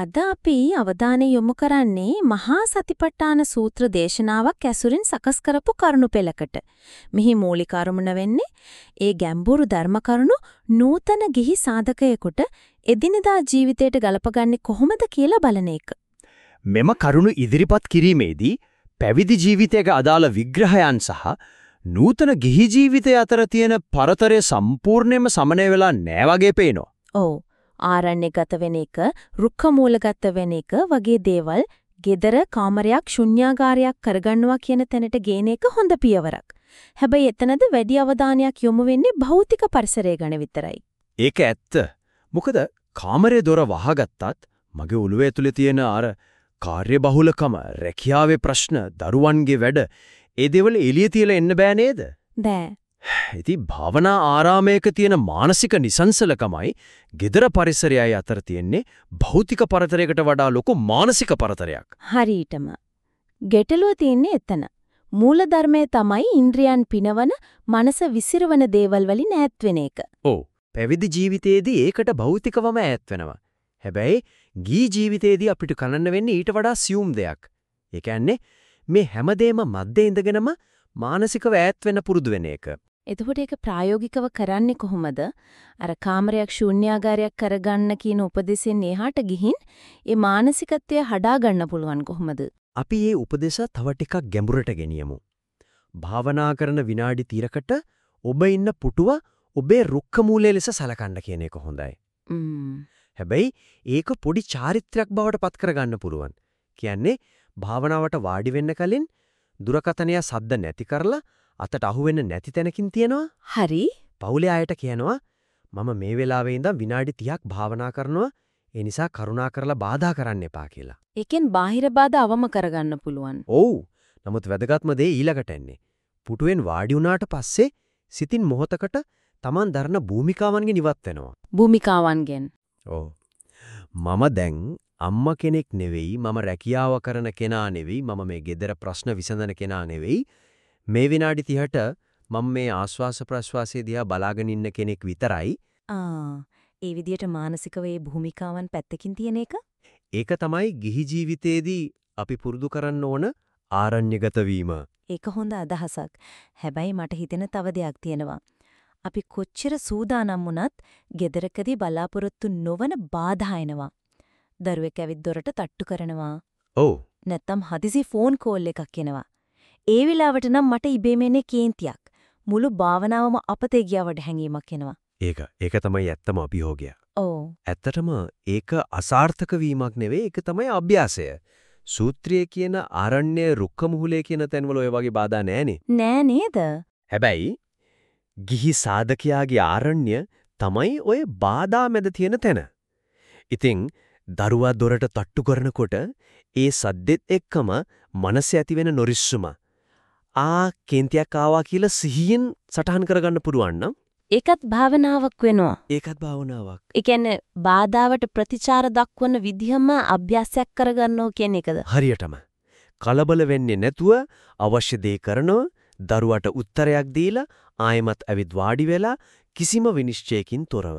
අද අපි අවධානය යොමු කරන්නේ මහා සතිපට්ඨාන සූත්‍ර දේශනාවක් ඇසුරින් සකස් කරපු කරුණු පෙළකට. මෙහි මූලික අරමුණ වෙන්නේ ඒ ගැඹුරු ධර්ම කරුණු නූතන ගිහි සාධකයෙකුට එදිනදා ජීවිතයට ගලපගන්නේ කොහොමද කියලා බලන එක. මෙම කරුණු ඉදිරිපත් කිරීමේදී පැවිදි ජීවිතයක අදාළ විග්‍රහයන් සහ නූතන ගිහි ජීවිතය අතර තියෙන පරතරය සම්පූර්ණයෙන්ම සමනය වෙලා නෑ වගේ පේනවා. ඔව්. ආරණ්‍යගත වෙන එක, රුක්ක මූලගත වෙන එක වගේ දේවල් gedara කාමරයක් ශුන්‍යාගාරයක් කරගන්නවා කියන තැනට ගේන එක හොඳ පියවරක්. හැබැයි එතනද වැඩි අවධානයක් යොමු වෙන්නේ භෞතික පරිසරය ගැන විතරයි. ඒක ඇත්ත. මොකද කාමරේ දොර වහගත්තත් මගේ ඔළුවේ ඇතුලේ තියෙන අර කාර්යබහුලකම, රැකියාවේ ප්‍රශ්න, දරුවන්ගේ වැඩ ඒ දේවල් එළිය තියලා එන්න බෑ නේද? බෑ. ඉතින් භාවනා ආරාමයක තියෙන මානසික නිසංසලකමයි gedara පරිසරයයි අතර තියෙන්නේ භෞතික පරතරයකට වඩා ලොකු මානසික පරතරයක්. හරියටම. ගැටලුව තියෙන්නේ එතන. මූලධර්මයේ තමයි ඉන්ද්‍රියන් පිනවන මනස විසිරවන දේවල් වලින් ඈත් වෙන එක. ඔව්. පැවිදි ජීවිතයේදී ඒකට භෞතිකවම ඈත් වෙනවා. හැබැයි ගී ජීවිතයේදී අපිට කරන්න වෙන්නේ ඊට වඩා සියුම් දෙයක්. ඒ කියන්නේ මේ හැමදේම මැද්දේ ඉඳගෙනම මානසිකව ඈත් වෙන්න පුරුදු වෙන එක. එතකොට ඒක ප්‍රායෝගිකව කරන්නේ කොහොමද? අර කාමරයක් ශූන්‍යාගාරයක් කරගන්න කියන උපදෙසෙන් එහාට ගිහින් ඒ මානසිකත්වය හදා ගන්න පුළුවන් කොහොමද? අපි මේ උපදේශ තව ටිකක් ගැඹුරට ගෙනියමු. භාවනා කරන විනාඩි 30කට ඔබ ඉන්න පුටුව ඔබේ රුක්ක මූලයේ ලෙස සලකන්න කියන එක හොඳයි. හැබැයි ඒක පොඩි චාරිත්‍රාක් බවට පත් කරගන්න පුළුවන්. කියන්නේ භාවනාවට වාඩි වෙන්න කලින් දුරකතනය සද්ද නැති කරලා අතට අහුවෙන්න නැති තැනකින් තියනවා. හරි. පවුලේ අයට කියනවා මම මේ වෙලාවේ ඉඳන් විනාඩි 30ක් භාවනා කරනවා. ඒ නිසා කරුණා කරලා බාධා කරන්න එපා කියලා. ඒකෙන් බාහිර බාධා අවම කරගන්න පුළුවන්. ඔව්. නමුත් වැදගත්ම දේ ඊළඟට එන්නේ. පුටුවෙන් වාඩි වුණාට පස්සේ සිතින් මොහතකට Taman දරන භූමිකාවන්ගෙන් ඉවත් වෙනවා. භූමිකාවන්ගෙන්. ඔව්. මම දැන් අම්මා කෙනෙක් නෙවෙයි මම රැකියාව කරන කෙනා නෙවෙයි මම මේ ගෙදර ප්‍රශ්න විසඳන කෙනා නෙවෙයි මේ විනාඩි 30ට මම මේ ආස්වාස ප්‍රස්වාසයේ දිහා බලාගෙන ඉන්න කෙනෙක් විතරයි. ආ ඒ විදියට මානසිකව ඒ භූමිකාවන් පැත්තකින් තියෙන එක? ඒක තමයි ගිහි ජීවිතයේදී අපි පුරුදු කරන්න ඕන ආරණ්‍යගත වීම. ඒක හොඳ අදහසක්. හැබැයි මට හිතෙන තව දෙයක් තියෙනවා. අපි කොච්චර සූදානම් වුණත් ගෙදරකදී බලාපොරොත්තු නොවන බාධා එනවා. දරුවෙක් ඇවිත් දොරට තට්ටු කරනවා. ඔව්. නැත්තම් හදිසි ෆෝන් කෝල් එකක් එනවා. ඒ වෙලාවට නම් මට ඉබේම එන්නේ කේන්තියක්. මුළු භාවනාවම අපතේ ගියවට හැඟීමක් එනවා. ඒක ඒක තමයි ඇත්තම අභියෝගය. ඔව්. ඇත්තටම ඒක අසාර්ථක වීමක් නෙවෙයි ඒක තමයි අභ්‍යාසය. සූත්‍රයේ කියන ආරණ්‍ය රුක්ක මුහුලේ කියන තැන්වල ඔය වගේ බාධා නැහනේ. නෑ නේද? හැබැයි ගිහි සාධකයාගේ ආරණ්‍ය තමයි ඔය බාධා මැද තියෙන තැන. ඉතින් දරුවා දොරට තට්ටු කරනකොට ඒ සද්දෙත් එක්කම මනස ඇතිවෙන නොරිස්සුම ආ කේන්තියක් ආවා කියලා සිහියෙන් සටහන් කරගන්න පුළුවන් නම් ඒකත් භාවනාවක් වෙනවා. ඒකත් භාවනාවක්. ඒ කියන්නේ බාධාවට ප්‍රතිචාර දක්වන විදිහම අභ්‍යාසයක් කරගන්නෝ කියන එකද? හරියටම. කලබල වෙන්නේ නැතුව අවශ්‍ය දේ කරනව දරුවට උත්තරයක් දීලා ආයෙමත් ඇවිත් වාඩි වෙලා කිසිම විනිශ්චයකින් තොරව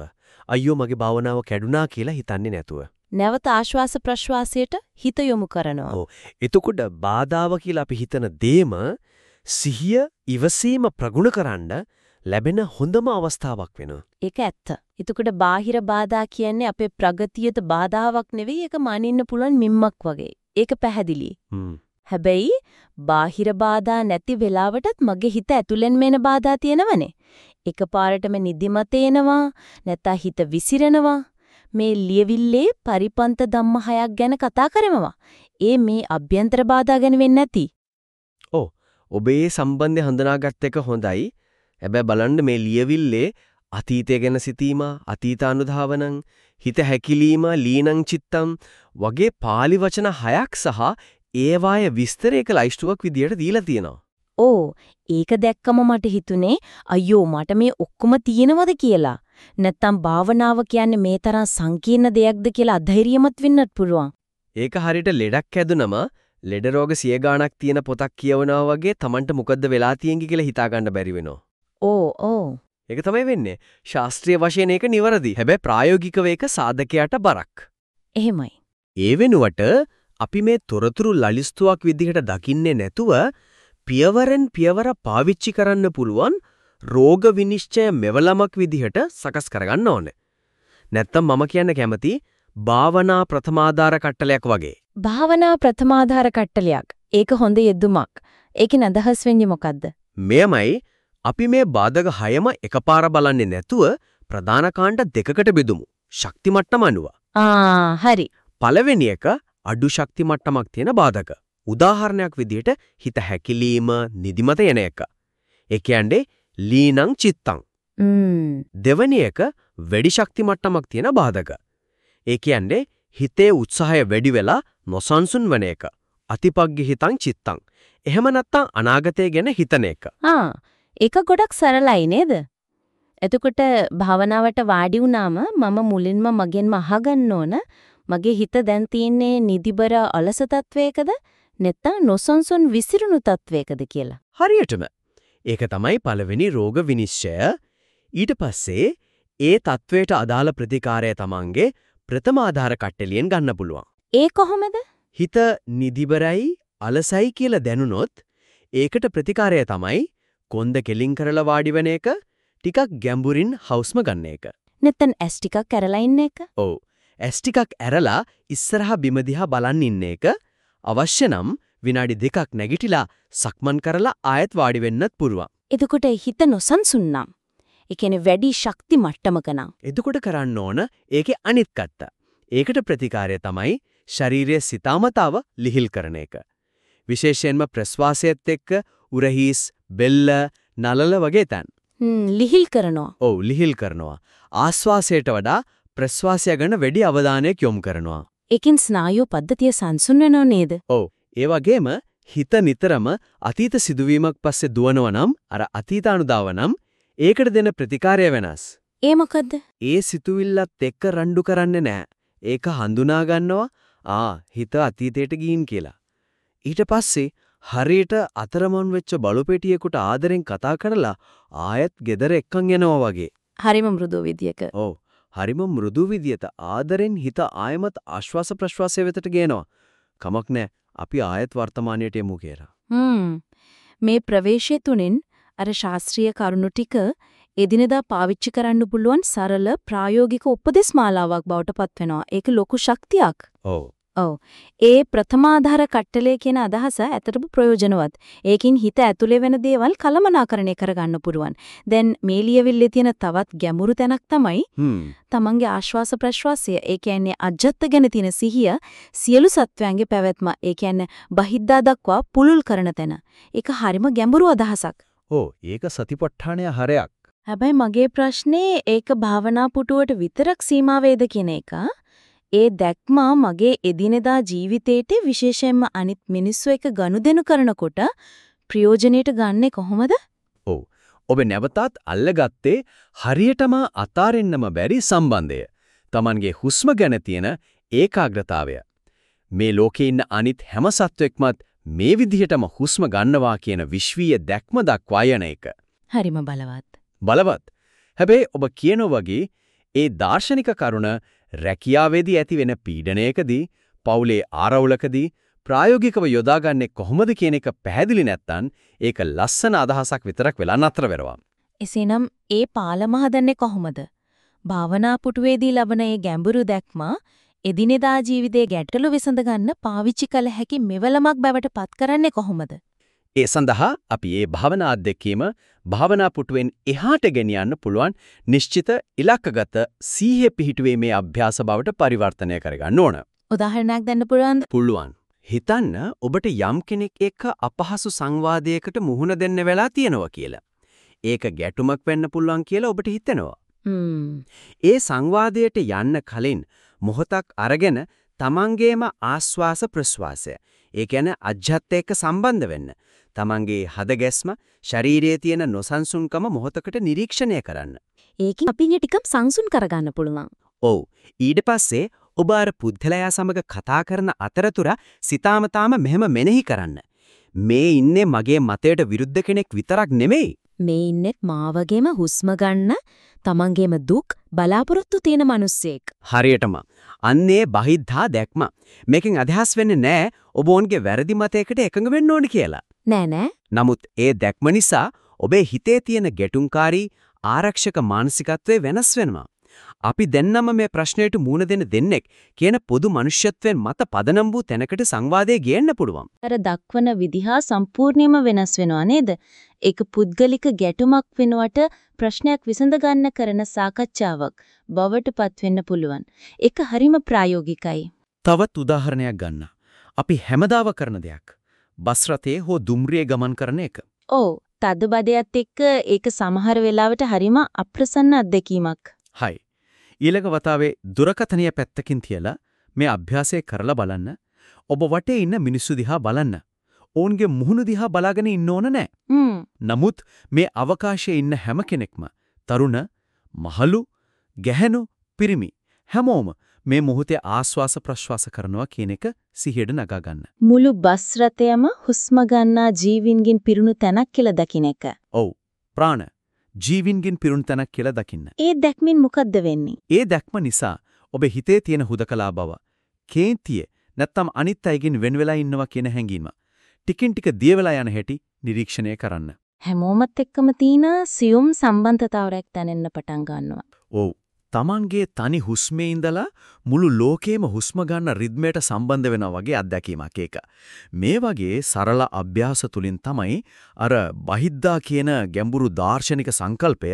අයියෝ මගේ භාවනාව කැඩුනා කියලා හිතන්නේ නැතුව. නැවත ආශ්වාස ප්‍රශ්වාසයට හිත යොමු කරනවා. ඔව්. එතකොට බාධාව කියලා අපි හිතන දේම සිහිය ඉවසීම ප්‍රගුණකරනද ලැබෙන හොඳම අවස්ථාවක් වෙනවා. ඒක ඇත්ත. එතකොට බාහිර බාධා කියන්නේ අපේ ප්‍රගතියට බාධාවක් නෙවෙයි ඒක මනින්න පුළුවන් මිම්මක් වගේ. ඒක පැහැදිලි. හැබැයි බාහිර බාධා නැති වෙලාවටත් මගේ හිත ඇතුලෙන් මෙන බාධා තියෙනවනේ. එකපාරටම නිදිමත එනවා නැත්නම් හිත විසිරෙනවා මේ ලියවිල්ලේ පරිපන්ත ධම්ම හයක් ගැන කතා කරමවා. ඒ මේ අභ්‍යන්තර බාධා ගැන වෙන්නේ නැති. ඔබ සම්බන්ධය හඳුනාගත් එක හොඳයි. හැබැයි බලන්න මේ ලියවිල්ලේ අතීතය ගැන සිතීම, අතීතානුධාවනං, හිත හැකිලීම, ලීනං චිත්තං වගේ pāli වචන හයක් සහ ඒවායේ විස්තරයක ලයිස්තුවක් විදියට දීලා තියෙනවා. ඕ ඒක දැක්කම මට හිතුනේ අයියෝ මට මේ ඔක්කොම තියෙනවද කියලා. නැත්තම් භාවනාව කියන්නේ මේ තරම් සංකීර්ණ දෙයක්ද කියලා අධෛර්යමත් වෙන්නත් පුළුවන්. ඒක හරියට ලෙඩක් ඇදුනම ලෙඩ රෝග සිය ගාණක් තියෙන පොතක් කියවනවා වගේ Tamanට මොකද්ද වෙලා තියෙන්නේ කියලා හිතා ගන්න බැරි වෙනවා. ඕ ඕ. ඒක තමයි වෙන්නේ. ශාස්ත්‍රීය වශයෙන් ඒක නිවැරදි. හැබැයි ප්‍රායෝගිකව ඒක සාධකයට බරක්. එහෙමයි. ඒ වෙනුවට අපි මේ තොරතුරු ලලිස්තුවක් විදිහට දකින්නේ නැතුව පියවරෙන් පියවර පාවිච්චි කරන්න පුළුවන් රෝග විනිශ්චය මෙවලමක් විදිහට සකස් කරගන්න ඕනේ. නැත්තම් මම කියන්න කැමති භාවනා ප්‍රථමාධාර කට්ටලයක් වගේ. භාවනා ප්‍රථමාධාර කට්ටලයක්. ඒක හොඳ යෙදුමක්. ඒකෙන් අදහස් වෙන්නේ මොකද්ද? මෙයමයි අපි මේ බාධක හයම එකපාර බලන්නේ නැතුව ප්‍රධාන කාණ්ඩ දෙකකට බෙදුමු. ශක්ති මට්ටම අනුව. ආ හරි. පළවෙනි එක අඩු ශක්ති මට්ටමක් තියෙන බාධක. උදාහරණයක් විදිහට හිත හැකිලීම නිදිමත එන එක. ඒ කියන්නේ ලීනං චිත්තං. දෙවැනි එක වැඩි ශක්ති මට්ටමක් තියෙන බාධක. ඒ කියන්නේ හිතේ උත්සාහය වැඩි වෙලා නොසන්සුන් වෙන එක. අතිපග්ගි හිතං චිත්තං. එහෙම නැත්නම් අනාගතය ගැන හිතන එක. ආ ඒක ගොඩක් සරලයි නේද? එතකොට භාවනාවට වාඩි වුණාම මම මුලින්ම මගෙන්ම අහගන්න ඕන මගේ හිත දැන් තියෙන්නේ නිදිබර අලස තත්වයකද නැත්නම් නොසන්සුන් විසිරුණු තත්වයකද කියලා. හරියටම. ඒක තමයි පළවෙනි රෝග විනිශ්චය. ඊට පස්සේ ඒ තත්වයට අදාළ ප්‍රතිකාරය තමන්ගේ ප්‍රථම ආධාර කට්ටලියෙන් ගන්න පුළුවන්. ඒ කොහොමද? හිත නිදිබරයි අලසයි කියලා දැනුනොත් ඒකට ප්‍රතිකාරය තමයි කොන්ද කෙලින් කරලා වාඩි වෙන එක ටිකක් ගැඹුරින් හවුස්ම ගන්න එක. නැත්නම් ඇස් ටිකක් ඇරලා ඉන්න එක. ඔව්. ඇස් ටිකක් ඇරලා ඉස්සරහා බිම දිහා බලන් ඉන්න එක අවශ්‍ය නම් විනාඩි දෙකක් නැගිටිලා සක්මන් කරලා ආයෙත් වාඩි වෙන්නත් පුරුවන්. එතකොට හිත නොසන්සුන් නම් ඒ කියන්නේ වැඩි ශක්ති මට්ටමක නම් එතකොට කරන්න ඕන ඒකේ අනිත් පැත්ත. ඒකට ප්‍රතිකාරය තමයි ශාරීරික සිතාමතාව ලිහිල් කරන එක. විශේෂයෙන්ම ප්‍රස්වාසයත් එක්ක උරහිස්, බෙල්ල, නලල වගේ තැන්. ලිහිල් කරනවා. ඔව් ලිහිල් කරනවා. ආස්වාසයට වඩා ප්‍රස්වාසය ගැන වැඩි අවධානයක් යොමු කරනවා. ඒකෙන් ස්නායු පද්ධතිය සංසුන් වෙනව නේද? ඔව්. ඒ වගේම හිත නිතරම අතීත සිදුවීමක් පස්සේ දුවනවා නම් අර අතීතානුදාව නම් ඒකට දෙන ප්‍රතිකාරය වෙනස්. ඒ මොකද්ද? ඒ සිතුවිල්ලත් එක්ක රණ්ඩු කරන්නේ නැහැ. ඒක හඳුනා ගන්නවා ආ හිත අතීතයට ගින් කියලා. ඊට පස්සේ හරියට අතරමං වෙච්ච බලුපෙටියෙකුට ආදරෙන් කතා කරලා ආයෙත් ගෙදර එක්කන් යනවා වගේ. හරිම මෘදු විදියක. ඔව්. හරිම මෘදු විදියට ආදරෙන් හිත ආයමත් ආශ්වාස ප්‍රශ්වාසය වෙතට ගේනවා. කමක් නැහැ. අපි ආයත් වර්තමානයට යමු කියලා. හ්ම්. මේ ප්‍රවේශය තුනෙන් අර ශාස්ත්‍රීය කරුණු ටික එදිනෙදා පාවිච්චි කරන්න පුළුවන් සරල ප්‍රායෝගික උපදෙස් මාලාවක් බවට පත් වෙනවා. ඒක ලොකු ශක්තියක්. ඔව්. ඔව්. ඒ ප්‍රථමාධාර කට්ටලේ කියන අදහස ඇත්තටම ප්‍රයෝජනවත්. ඒකින් හිත ඇතුලේ වෙන දේවල් කලමනාකරණය කරගන්න පුළුවන්. දැන් මේ ලියවිල්ලේ තියෙන තවත් ගැඹුරු තැනක් තමයි තමන්ගේ ආශ්වාස ප්‍රශ්වාසය. ඒ කියන්නේ අජත්ත ගැන තියෙන සිහිය සියලු සත්වයන්ගේ පැවැත්ම. ඒ කියන්නේ බහිද්දා දක්වා පුලුල් කරන තැන. ඒක හරිම ගැඹුරු අදහසක්. ඔව් ඒක සතිපට්ඨානය හරයක්. හැබැයි මගේ ප්‍රශ්නේ ඒක භාවනා පුටුවට විතරක් සීමා වේද කියන එක. ඒ දැක්ම මගේ එදිනෙදා ජීවිතේට විශේෂයෙන්ම අනිත් මිනිස්සු එක්ක ගනුදෙනු කරනකොට ප්‍රයෝජනෙට ගන්නෙ කොහොමද? ඔව්. ඔබ නැවතත් අල්ලගත්තේ හරියටම අතාරින්නම බැරි සම්බන්ධය. Tamanගේ හුස්ම ගැන තියෙන ඒකාග්‍රතාවය. මේ ලෝකේ ඉන්න අනිත් හැම සත්වෙක්මත් මේ විදිහටම හුස්ම ගන්නවා කියන විශ්වීය දැක්ම දක්වා යන එක. හරිම බලවත්. බලවත්. හැබැයි ඔබ කියනෝ වගේ ඒ දාර්ශනික කරුණ රැකියාවේදී ඇති වෙන පීඩනයකදී, පවුලේ ආරවුලකදී ප්‍රායෝගිකව යොදාගන්නේ කොහොමද කියන එක පැහැදිලි නැත්නම් ඒක ලස්සන අදහසක් විතරක් වෙලා නතර වෙනවා. එසේනම් ඒ පාලම හදන්නේ කොහොමද? භාවනා පුටුවේදී ලබන ඒ ගැඹුරු දැක්ම එදිනෙදා ජීවිතයේ ගැටලු විසඳ ගන්න පාවිච්චි කළ හැකි මෙවලමක් බවට පත් කරන්නේ කොහොමද? ඒ සඳහා අපි ඒ භාවනා අධ්‍යක්ීම භාවනා පුටුවෙන් එහාට ගෙනියන්න පුළුවන් නිශ්චිත ඉලක්කගත සීහේ පිහිටුවීමේ අභ්‍යාස බවට පරිවර්තනය කරගන්න ඕන. උදාහරණයක් දෙන්න පුළුවන්ද? පුළුවන්. හිතන්න ඔබට යම් කෙනෙක් එක්ක අපහසු සංවාදයකට මුහුණ දෙන්න වෙලා තියෙනවා කියලා. ඒක ගැටුමක් වෙන්න පුළුවන් කියලා ඔබට හිතෙනවා. ඒ සංවාදයට යන්න කලින් මොහොතක් අරගෙන තමන්ගේම ආස්වාස ප්‍රස්වාසය ඒ කියන්නේ අජ්ජත් එක්ක සම්බන්ධ වෙන්න. තමන්ගේ හදගැස්ම ශරීරයේ තියෙන නොසන්සුන්කම මොහොතකට නිරීක්ෂණය කරන්න. ඒකින් අපි ටිකක් සංසුන් කරගන්න පුළුවන්. ඔව්. ඊට පස්සේ ඔබ අර පුද්ගලයා සමග කතා කරන අතරතුර සිතාමතාම මෙහෙම මෙනෙහි කරන්න. මේ ඉන්නේ මගේ මතයට විරුද්ධ කෙනෙක් විතරක් නෙමෙයි. මේ ඉන්නෙත් මාවගේම හුස්ම ගන්න තමන්ගේම දුක් බලාපොරොත්තු තියෙන මිනිස්සෙක්. හරියටම. අන්නේ බහිද්ධා දැක්ම. මේකෙන් අදහස් වෙන්නේ නෑ ඔබ ඕන්ගේ වැරදි මතයකට එකඟ වෙන්න ඕනි කියලා. නෑ නෑ. නමුත් ඒ දැක්ම නිසා ඔබේ හිතේ තියෙන ගැටුම්කාරී ආරක්ෂක මානසිකත්වය වෙනස් වෙනවා. අපි දෙන්නම මේ ප්‍රශ්නයට මුහුණ දෙන්න දෙන්නෙක් කියන පොදු මනුෂ්‍යත්වයෙන් මත පදනම් වූ තැනකට සංවාදයේ ගේන්න පුළුවන්. අර දක්වන විදිහා සම්පූර්ණයෙන්ම වෙනස් වෙනවා නේද? ඒක පුද්ගලික ගැටුමක් වෙනුවට ප්‍රශ්නයක් විසඳ ගන්න කරන සාකච්ඡාවක් බවට පත් වෙන්න පුළුවන්. ඒක හරිම ප්‍රායෝගිකයි. තවත් උදාහරණයක් ගන්න. අපි හැමදාම කරන දෙයක්. බස් රථයේ හෝ දුම්රියේ ගමන් කරන එක. ඔව්, තදබදයත් එක්ක ඒක සමහර වෙලාවට හරිම අප්‍රසන්න අත්දැකීමක්. හයි. ඊළඟ වතාවේ දුරකථනීය පැත්තකින් තියලා මේ අභ්‍යාසය කරලා බලන්න. ඔබ වටේ ඉන්න මිනිස්සු දිහා බලන්න. ඔවුන්ගේ මුහුණු දිහා බලාගෙන ඉන්න ඕන නෑ. නමුත් මේ අවකාශයේ ඉන්න හැම කෙනෙක්ම තරුණ, මහලු, ගැහැණු, පිරිමි හැමෝම මේ මොහොතේ ආස්වාස ප්‍රශ්වාස කරනවා කියන එක සිහියට නගා ගන්න. මුළු බස් රථයම හුස්ම ගන්නා ජීවින්ගින් පිරුණු තැනක් කියලා දකින්න එක. ඔව්. ප්‍රාණ ජීවින්ගෙන් පිරුණු තැනක් කියලා දකින්න. ඒ දැක්මින් මොකද්ද වෙන්නේ? ඒ දැක්ම නිසා ඔබ හිතේ තියෙන හුදකලා බව, කේන්තිය නැත්තම් අනිත් අයගෙන් වෙන් වෙලා ඉන්නවා කියන හැඟීම ටිකින් ටික දිය වෙලා යන හැටි නිරීක්ෂණය කරන්න. හැමෝමත් එක්කම තියෙන සියුම් සම්බන්ධතාවයක් දැනෙන්න පටන් ගන්නවා. ඔව්. Tamanගේ තනි හුස්මේ ඉඳලා මුළු ලෝකේම හුස්ම ගන්න රිද්මයට සම්බන්ධ වෙනවා වගේ අත්දැකීමක් ඒක. මේ වගේ සරල අභ්‍යාස තුලින් තමයි අර බහිද්දා කියන ගැඹුරු දාර්ශනික සංකල්පය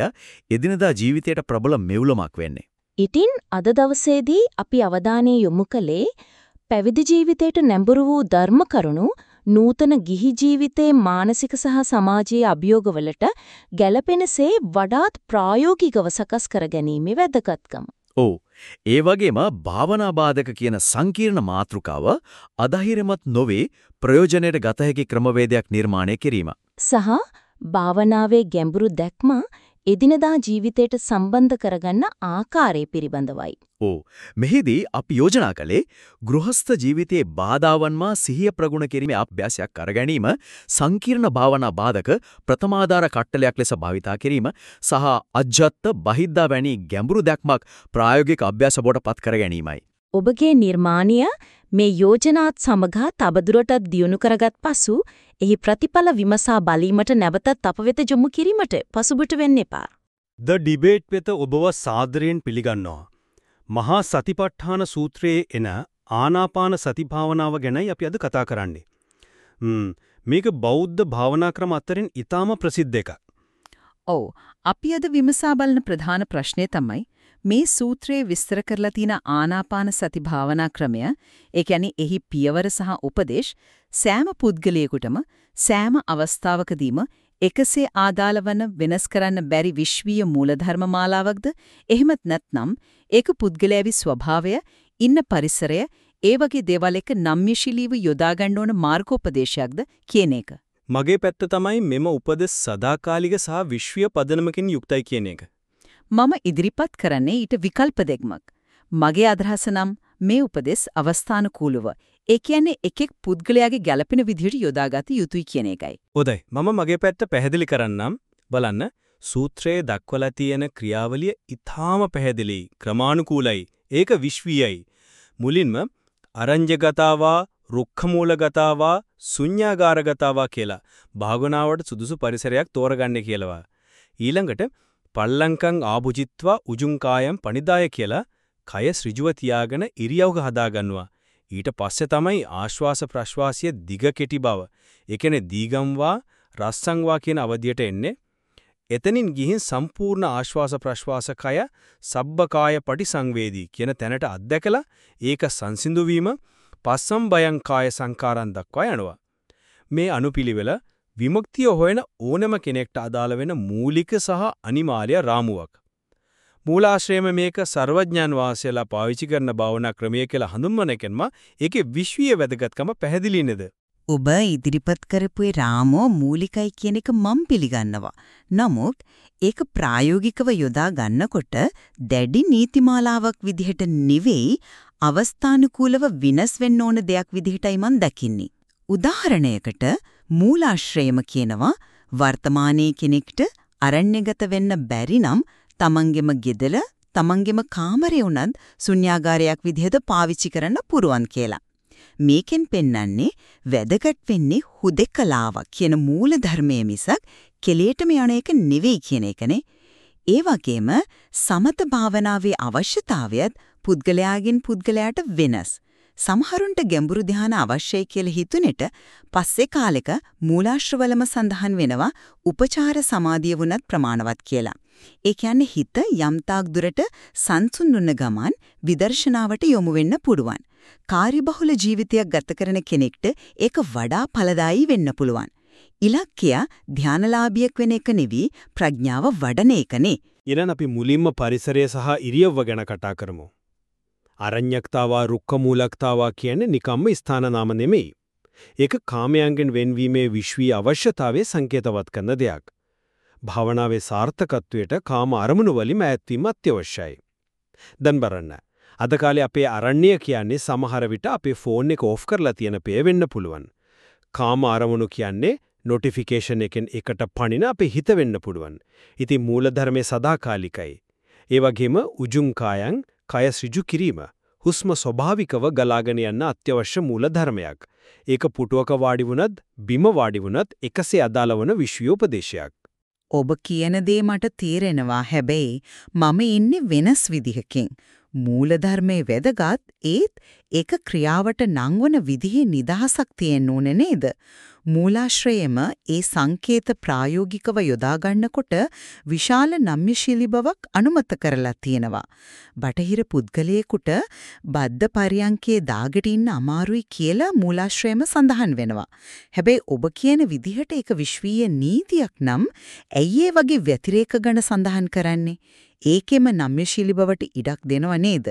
එදිනදා ජීවිතයට ප්‍රබල මෙවුලමක් වෙන්නේ. ඉතින් අද දවසේදී අපි අවධානය යොමු කළේ පැවිදි ජීවිතයට නැඹුරු වූ ධර්ම කරුණු නූතන ගිහි ජීවිතයේ මානසික සහ සමාජීය අභියෝගවලට ගැළපෙනසේ වඩාත් ප්‍රායෝගිකව සකස් කර ගැනීමේ වැදගත්කම. ඔව්. ඒ වගේම භාවනා බාධක කියන සංකීර්ණ මාතෘකාව අධෛර්යමත් නොවේ ප්‍රයෝජනයට ගත හැකි ක්‍රමවේදයක් නිර්මාණය කිරීම. සහ භාවනාවේ ගැඹුරු දැක්ම එදිනදා ජීවිතයට සම්බන්ධ කරගන්න ආකාරය පිළිබඳවයි. ඕ මෙහිදී අපි යෝජනා කළේ ගෘහස්ත ජීවිතයේ බාධාවන්මා සිහිය ප්‍රගුණ කිරීමේ අභ්‍යාසයක් කර ගැනීම සංකීර්ණ භාවනා බාධක ප්‍රථමාධාර කට්ටලයක් ලෙස භාවිතා කිරීම සහ අජ්ජත් බහිද්දා වැනි ගැඹුරු දැක්මක් ප්‍රායෝගික අභ්‍යාස බවට පත් කර ගැනීමයි. ඔබගේ නිර්මාණය මේ යෝජනාත් සමග තවදුරටත් දියුණු කරගත් පසු එහි ප්‍රතිඵල විමසා බලීමට නැවතත් අප වෙත යොමු කිරීමට පසුබට වෙන්න එපා. ද ඩිබේට් වෙත ඔබව සාදරයෙන් පිළිගන්නවා. මහා සතිපට්ඨාන සූත්‍රයේ එන ආනාපාන සති භාවනාව ගැනයි අපි අද කතා කරන්නේ. මේක බෞද්ධ භාවනා ක්‍රම අතරින් ඊටාම ප්‍රසිද්ධ එකක්. ඔව් අපි අද විමසා බලන ප්‍රධාන ප්‍රශ්නේ තමයි මේ සූත්‍රයේ විස්තර කරලා තියෙන ආනාපාන සති භාවනා ක්‍රමය ඒ කියන්නේ එහි පියවර සහ උපදේශ සෑම පුද්ගලයෙකුටම සෑම අවස්ථාවකදීම එකසේ ආදාළ වන වෙනස් කරන්න බැරි විශ්වීය මූලධර්ම මාලාවක්ද එහෙමත් නැත්නම් ඒක පුද්ගලයාගේ ස්වභාවය ඉන්න පරිසරය ඒ වගේ දේවල් එක නම්‍යශීලීව යොදා ගන්න ඕන මාර්ගෝපදේශයක්ද කියන එක. මගේ පැත්ත තමයි මෙම උපදෙස් සදාකාලික සහ විශ්වීය පදනමකින් යුක්තයි කියන එක. මම ඉදිරිපත් කරන්නේ ඊට විකල්ප දෙකක්. මගේ අදහස නම් මේ උපදෙස් අවස්ථානුකූලව ඒ කියන්නේ එකෙක් පුද්ගලයාගේ ගැළපෙන විදිහට යොදාගත යුතුයි කියන එකයි. හොඳයි. මම මගේ පැත්ත පැහැදිලි කරන්නම්. බලන්න සූත්‍රයේ දක්වලා තියෙන ක්‍රියාවලිය ඊටාම පැහැදිලි, ක්‍රමානුකූලයි, ඒක විශ්වීයයි. මුලින්ම අරඤ්‍යගතාවා, රුක්ඛමූලගතාවා, ශුඤ්ඤාගාරගතාවා කියලා භාගනාවට සුදුසු පරිසරයක් තෝරගන්න කියලාවා. ඊළඟට පල්ලංකං ආභුජිත්වා උජුං කායම් පනිදාය කියලා කය ඍජුව තියාගෙන ඉරියව්ග හදාගන්නවා. ඊට පස්සේ තමයි ආශ්වාස ප්‍රශ්වාසය දිග කෙටි බව. ඒ කියන්නේ දීගම්වා රස්සංවා කියන අවධියට එන්නේ. එතනින් ගිහින් සම්පූර්ණ ආශ්වාස ප්‍රශ්වාසකය සබ්බකාය පටිසංවේදී කියන තැනට අත්දැකලා ඒක සංසිඳු වීම පස්සම් බයං කාය සංකාරන් දක්වා යනවා. මේ අනුපිළිවෙල විමුක්තිය හොයන ඕනම කෙනෙක්ට අදාළ වෙන මූලික සහ අනිවාර්ය රාමුවක්. මූලාශ්‍රයම මේක සර්වඥාන් වහන්සේලා පාවිච්චි කරන භාවනා ක්‍රමය කියලා හඳුන්වන එකෙන්ම ඒකේ විශ්වීය වැදගත්කම පැහැදිලි නේද? ඔබ ඉදිරිපත් කරපු ඒ රාමෝ මූලිකයි කියන එක මම පිළිගන්නවා. නමුත් ඒක ප්‍රායෝගිකව යොදා ගන්නකොට දැඩි නීතිමාලාවක් විදිහට නෙවෙයි අවස්ථානුකූලව විනස් වෙන්න ඕන දෙයක් විදිහටයි මම දකින්නේ. උදාහරණයකට මූලාශ්‍රයම කියනවා වර්තමානයේ කෙනෙක්ට අරණ්‍යගත වෙන්න බැරි නම් තමන්ගෙම ගෙදර තමන්ගෙම කාමරේ උනත් ශුන්‍යාගාරයක් විදිහට පාවිච්චි කරන්න පුරුවන් කියලා. මේකෙන් පෙන්වන්නේ වැදගත් වෙන්නේ හුදෙකලාවක් කියන මූල ධර්මයේ මිසක් කෙලෙටම යන එක නෙවෙයි කියන එකනේ. ඒ වගේම සමත භාවනාවේ අවශ්‍යතාවයත් පුද්ගලයාගෙන් පුද්ගලයාට වෙනස්. සමහරුන්ට ගැඹුරු ධ්‍යාන අවශ්‍යයි කියලා හිතුනෙට පස්සේ කාලෙක මූලාශ්‍රවලම සඳහන් වෙනවා උපචාර සමාධිය වුණත් ප්‍රමාණවත් කියලා. ඒ කියන්නේ හිත යම්තාක් දුරට සංසුන් වුණ ගමන් විදර්ශනාවට යොමු වෙන්න පුළුවන්. කාර්යබහුල ජීවිතයක් ගත කරන කෙනෙක්ට ඒක වඩා ඵලදායී වෙන්න පුළුවන්. ඉලක්කය ධානලාභියෙක් වෙන එක නෙවි ප්‍රඥාව වඩන එකනේ. ඊළඟ අපි මුලින්ම පරිසරය සහ ඉරියව්ව ගැන කතා කරමු. අරඤ්‍යක්තාවා රුක්කමූලක්තාවා කියන්නේ නිකම්ම ස්ථාන නාම නෙමෙයි. ඒක කාමයන්ගෙන් වෙන්වීමේ විශ්වීය අවශ්‍යතාවයේ සංකේතවත් කරන දෙයක්. භාවනාවේ සාර්ථකත්වයට කාම අරමුණු වලින් ඈත්වීම අත්‍යවශ්‍යයි. දැන් බලන්න. අද කාලේ අපේ අරණ්‍ය කියන්නේ සමහර විට අපේ ෆෝන් එක ඕෆ් කරලා තියෙන පේ වෙන්න පුළුවන්. කාම අරමුණු කියන්නේ නොටිෆිකේෂන් එකෙන් එකට පණින අපේ හිත වෙන්න පුළුවන්. ඉතින් මූලධර්මයේ සදාකාලිකයි. ඒ වගේම උජුං කායං කය ඍජු කිරීම හුස්ම ස්වභාවිකව ගලාගෙන යන අත්‍යවශ්‍ය මූල ධර්මයක්. ඒක පුටුවක වාඩි වුණත් බිම වාඩි වුණත් එකසේ අදාළ වන විශ්වෝපදේශයක්. ඔබ කියන දේ මට තේරෙනවා හැබැයි මම ඉන්නේ වෙනස් විදිහකින්. මූලධර්මයේ වැදගත් ඒත් ඒක ක්‍රියාවට නංවන විදිහේ නිදහසක් තියෙන්න ඕනේ නේද? මූලාශ්‍රයේම ඒ සංකේත ප්‍රායෝගිකව යොදා ගන්නකොට විශාල නම්‍යශීලී බවක් අනුමත කරලා තියෙනවා. බටහිර පුද්ගලයෙකුට බද්ද පරියන්කේ දාගට ඉන්න අමාරුයි කියලා මූලාශ්‍රයේම සඳහන් වෙනවා. හැබැයි ඔබ කියන විදිහට ඒක විශ්වීය නීතියක් නම් ඇයි ඒ වගේ ව්‍යතිරේක ගණ සඳහන් කරන්නේ? ඒකෙම නම්‍යශීලී බවට ඉඩක් දෙනව නේද?